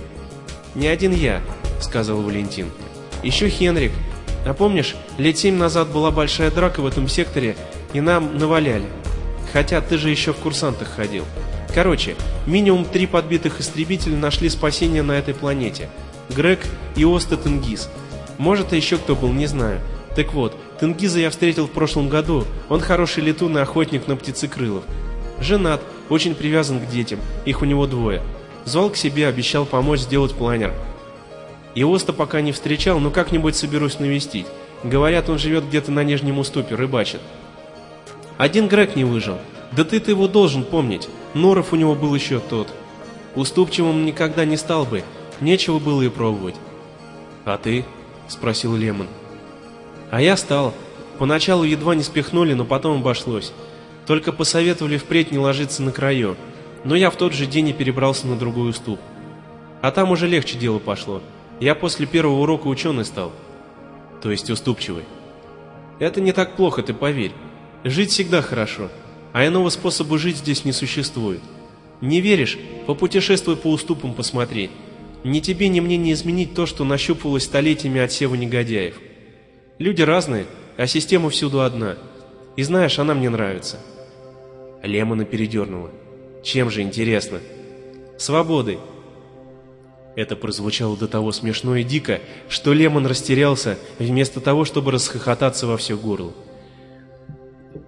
Не один я, сказал Валентин. Еще Хенрик, а помнишь, лет семь назад была большая драка в этом секторе, и нам наваляли. Хотя ты же еще в курсантах ходил. Короче, минимум три подбитых истребителя нашли спасение на этой планете. Грег и Оста Тенгиз. Может, и еще кто был, не знаю. Так вот, Тенгиза я встретил в прошлом году. Он хороший летун и охотник на птицекрылов. Женат, очень привязан к детям, их у него двое. Звал к себе, обещал помочь сделать планер. Иоста пока не встречал, но как-нибудь соберусь навестить. Говорят, он живет где-то на Нижнем уступе, рыбачит. Один Грег не выжил. Да ты-то его должен помнить. Норов у него был еще тот. Уступчивым никогда не стал бы. Нечего было и пробовать. А ты? Спросил Лемон. А я стал. Поначалу едва не спихнули, но потом обошлось. Только посоветовали впредь не ложиться на краю. Но я в тот же день и перебрался на другой уступ. А там уже легче дело пошло. Я после первого урока ученый стал. То есть уступчивый. Это не так плохо, ты поверь. Жить всегда хорошо, а иного способа жить здесь не существует. Не веришь? Попутешествуй по уступам посмотри. Ни тебе, ни мне не изменить то, что нащупывалось столетиями от сева негодяев. Люди разные, а система всюду одна. И знаешь, она мне нравится. Лемона передернула. Чем же интересно? Свободой. Это прозвучало до того смешно и дико, что Лемон растерялся, вместо того, чтобы расхохотаться во все горло.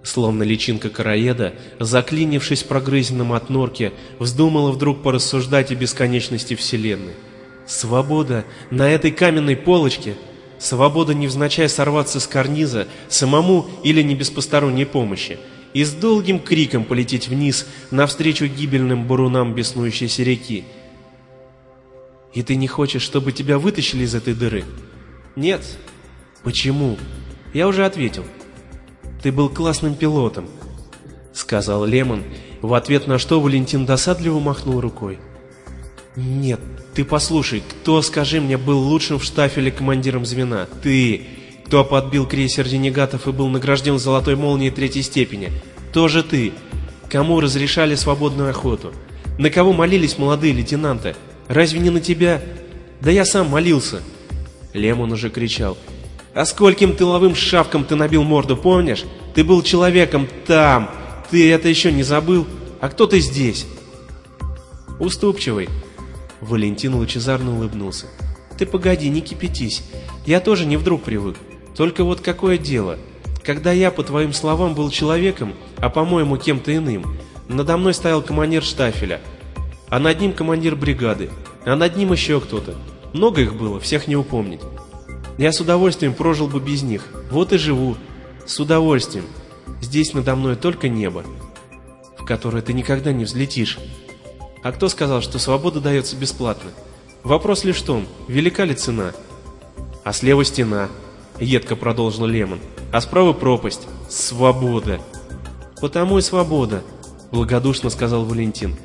Словно личинка короеда, заклинившись прогрызенным от норки, вздумала вдруг порассуждать о бесконечности Вселенной. Свобода на этой каменной полочке, свобода невзначай сорваться с карниза, самому или не без посторонней помощи, и с долгим криком полететь вниз, навстречу гибельным бурунам беснующейся реки, и ты не хочешь, чтобы тебя вытащили из этой дыры? Нет. Почему? Я уже ответил. Ты был классным пилотом, сказал Лемон, в ответ на что Валентин досадливо махнул рукой. Нет, ты послушай, кто, скажи мне, был лучшим в штафеле командиром звена? Ты. Кто подбил крейсер ренегатов и был награжден золотой молнией третьей степени? Тоже ты. Кому разрешали свободную охоту? На кого молились молодые лейтенанты? Разве не на тебя? Да я сам молился. Лемон уже кричал. А скольким тыловым шавкам ты набил морду, помнишь? Ты был человеком там. Ты это еще не забыл? А кто ты здесь? Уступчивый. Валентин лучезарно улыбнулся. Ты погоди, не кипятись. Я тоже не вдруг привык. Только вот какое дело? Когда я, по твоим словам, был человеком, а по-моему кем-то иным, надо мной стоял командир штафеля, а над ним командир бригады, а над ним еще кто-то. Много их было, всех не упомнить. Я с удовольствием прожил бы без них, вот и живу. С удовольствием. Здесь надо мной только небо, в которое ты никогда не взлетишь. А кто сказал, что свобода дается бесплатно? Вопрос лишь в том, велика ли цена? А слева стена, едко продолжил Лемон, а справа пропасть. Свобода. Потому и свобода, благодушно сказал Валентин.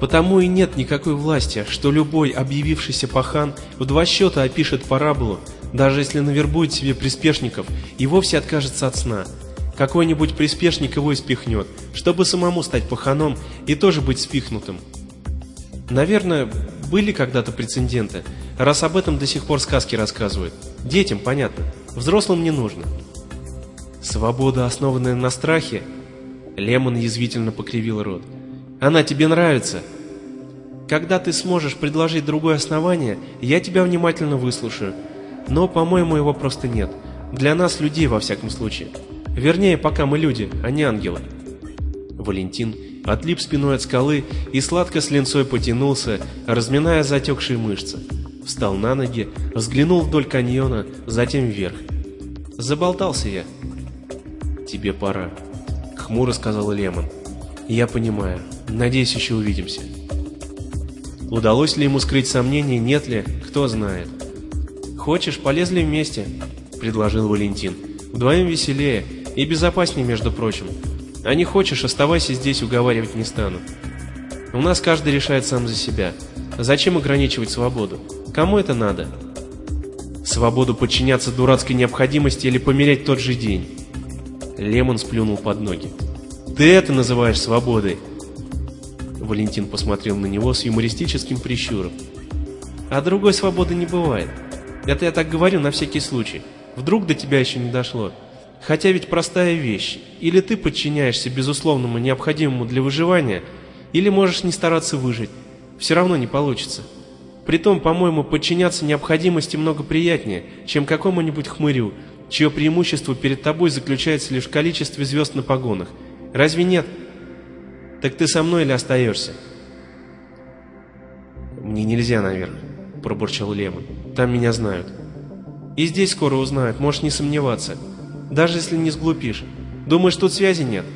Потому и нет никакой власти, что любой объявившийся пахан в два счета опишет параболу, даже если навербует себе приспешников и вовсе откажется от сна. Какой-нибудь приспешник его испихнет, чтобы самому стать паханом и тоже быть спихнутым. Наверное, были когда-то прецеденты, раз об этом до сих пор сказки рассказывают. Детям понятно, взрослым не нужно. Свобода, основанная на страхе? Лемон язвительно покривил рот. Она тебе нравится. Когда ты сможешь предложить другое основание, я тебя внимательно выслушаю. Но, по-моему, его просто нет. Для нас, людей, во всяком случае. Вернее, пока мы люди, а не ангелы. Валентин отлип спиной от скалы и сладко с линцой потянулся, разминая затекшие мышцы. Встал на ноги, взглянул вдоль каньона, затем вверх. Заболтался я. «Тебе пора», — хмуро сказал Лемон. «Я понимаю. Надеюсь, еще увидимся. Удалось ли ему скрыть сомнения, нет ли, кто знает. «Хочешь, полезли вместе?» – предложил Валентин. «Вдвоем веселее и безопаснее, между прочим. А не хочешь, оставайся здесь, уговаривать не стану. У нас каждый решает сам за себя. Зачем ограничивать свободу? Кому это надо? Свободу подчиняться дурацкой необходимости или помереть тот же день?» Лемон сплюнул под ноги. «Ты это называешь свободой?» Валентин посмотрел на него с юмористическим прищуром. «А другой свободы не бывает. Это я так говорю на всякий случай. Вдруг до тебя еще не дошло. Хотя ведь простая вещь. Или ты подчиняешься безусловному необходимому для выживания, или можешь не стараться выжить. Все равно не получится. Притом, по-моему, подчиняться необходимости много приятнее, чем какому-нибудь хмырю, чье преимущество перед тобой заключается лишь в количестве звезд на погонах. Разве нет?» Так ты со мной или остаешься? Мне нельзя наверх, пробурчал Лемон. Там меня знают. И здесь скоро узнают, можешь не сомневаться. Даже если не сглупишь. Думаешь, тут связи нет?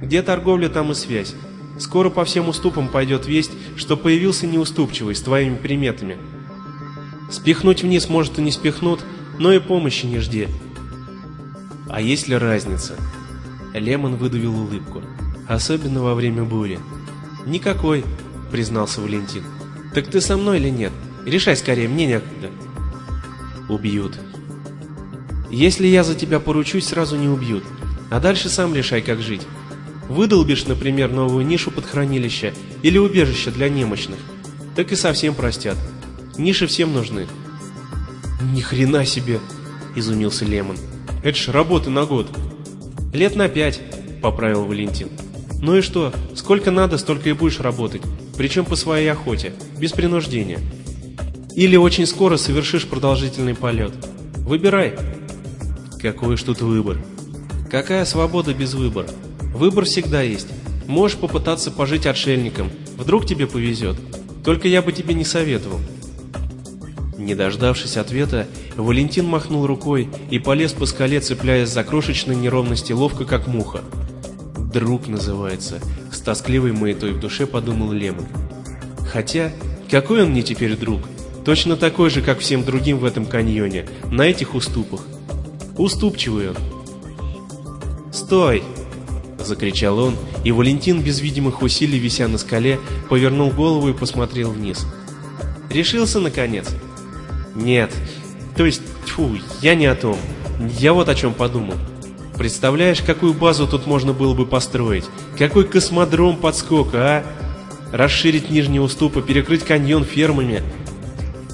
Где торговля, там и связь. Скоро по всем уступам пойдет весть, что появился неуступчивый с твоими приметами. Спихнуть вниз, может, и не спихнут, но и помощи не жди. А есть ли разница? Лемон выдавил улыбку. Особенно во время бури. Никакой, признался Валентин. Так ты со мной или нет? Решай скорее, мне некогда. Убьют. Если я за тебя поручусь, сразу не убьют. А дальше сам решай, как жить. Выдолбишь, например, новую нишу под хранилище или убежище для немощных. Так и совсем простят. Ниши всем нужны. Ни хрена себе, изумился Лемон. Это ж работа на год. Лет на пять, поправил Валентин. Ну и что, сколько надо, столько и будешь работать, причем по своей охоте, без принуждения. Или очень скоро совершишь продолжительный полет. Выбирай. Какой ж тут выбор? Какая свобода без выбора? Выбор всегда есть. Можешь попытаться пожить отшельником, вдруг тебе повезет. Только я бы тебе не советовал. Не дождавшись ответа, Валентин махнул рукой и полез по скале, цепляясь за крошечные неровности ловко, как муха. «Друг» называется, с тоскливой маятой в душе подумал Лемон. Хотя, какой он мне теперь друг? Точно такой же, как всем другим в этом каньоне, на этих уступах. Уступчивый он. «Стой!» — закричал он, и Валентин без видимых усилий, вися на скале, повернул голову и посмотрел вниз. «Решился, наконец?» «Нет. То есть, тьфу, я не о том. Я вот о чем подумал. Представляешь, какую базу тут можно было бы построить? Какой космодром подскока, а? Расширить нижние уступы, перекрыть каньон фермами».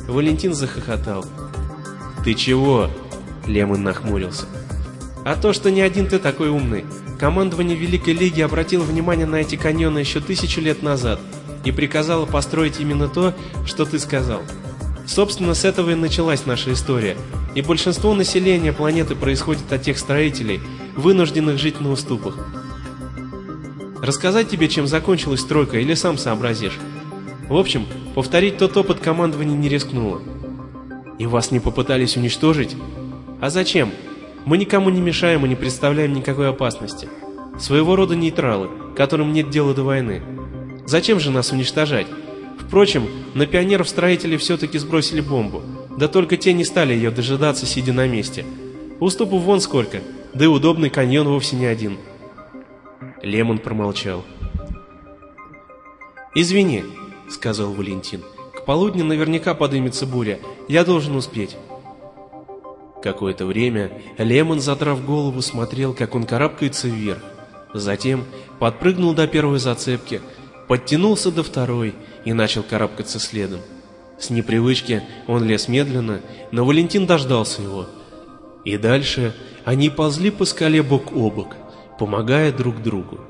Валентин захохотал. «Ты чего?» Лемон нахмурился. «А то, что не один ты такой умный. Командование Великой Лиги обратило внимание на эти каньоны еще тысячу лет назад и приказало построить именно то, что ты сказал. Собственно, с этого и началась наша история, и большинство населения планеты происходит от тех строителей, вынужденных жить на уступах. Рассказать тебе, чем закончилась стройка, или сам сообразишь? В общем, повторить тот опыт командование не рискнуло. И вас не попытались уничтожить? А зачем? Мы никому не мешаем и не представляем никакой опасности. Своего рода нейтралы, которым нет дела до войны. Зачем же нас уничтожать? Впрочем, на пионеров-строителей все-таки сбросили бомбу, да только те не стали ее дожидаться, сидя на месте. Уступов вон сколько, да и удобный каньон вовсе не один. Лемон промолчал. «Извини», — сказал Валентин, — «к полудню наверняка подымется буря, я должен успеть». Какое-то время Лемон, задрав голову, смотрел, как он карабкается вверх. Затем подпрыгнул до первой зацепки, подтянулся до второй и начал карабкаться следом. С непривычки он лез медленно, но Валентин дождался его. И дальше они ползли по скале бок о бок, помогая друг другу.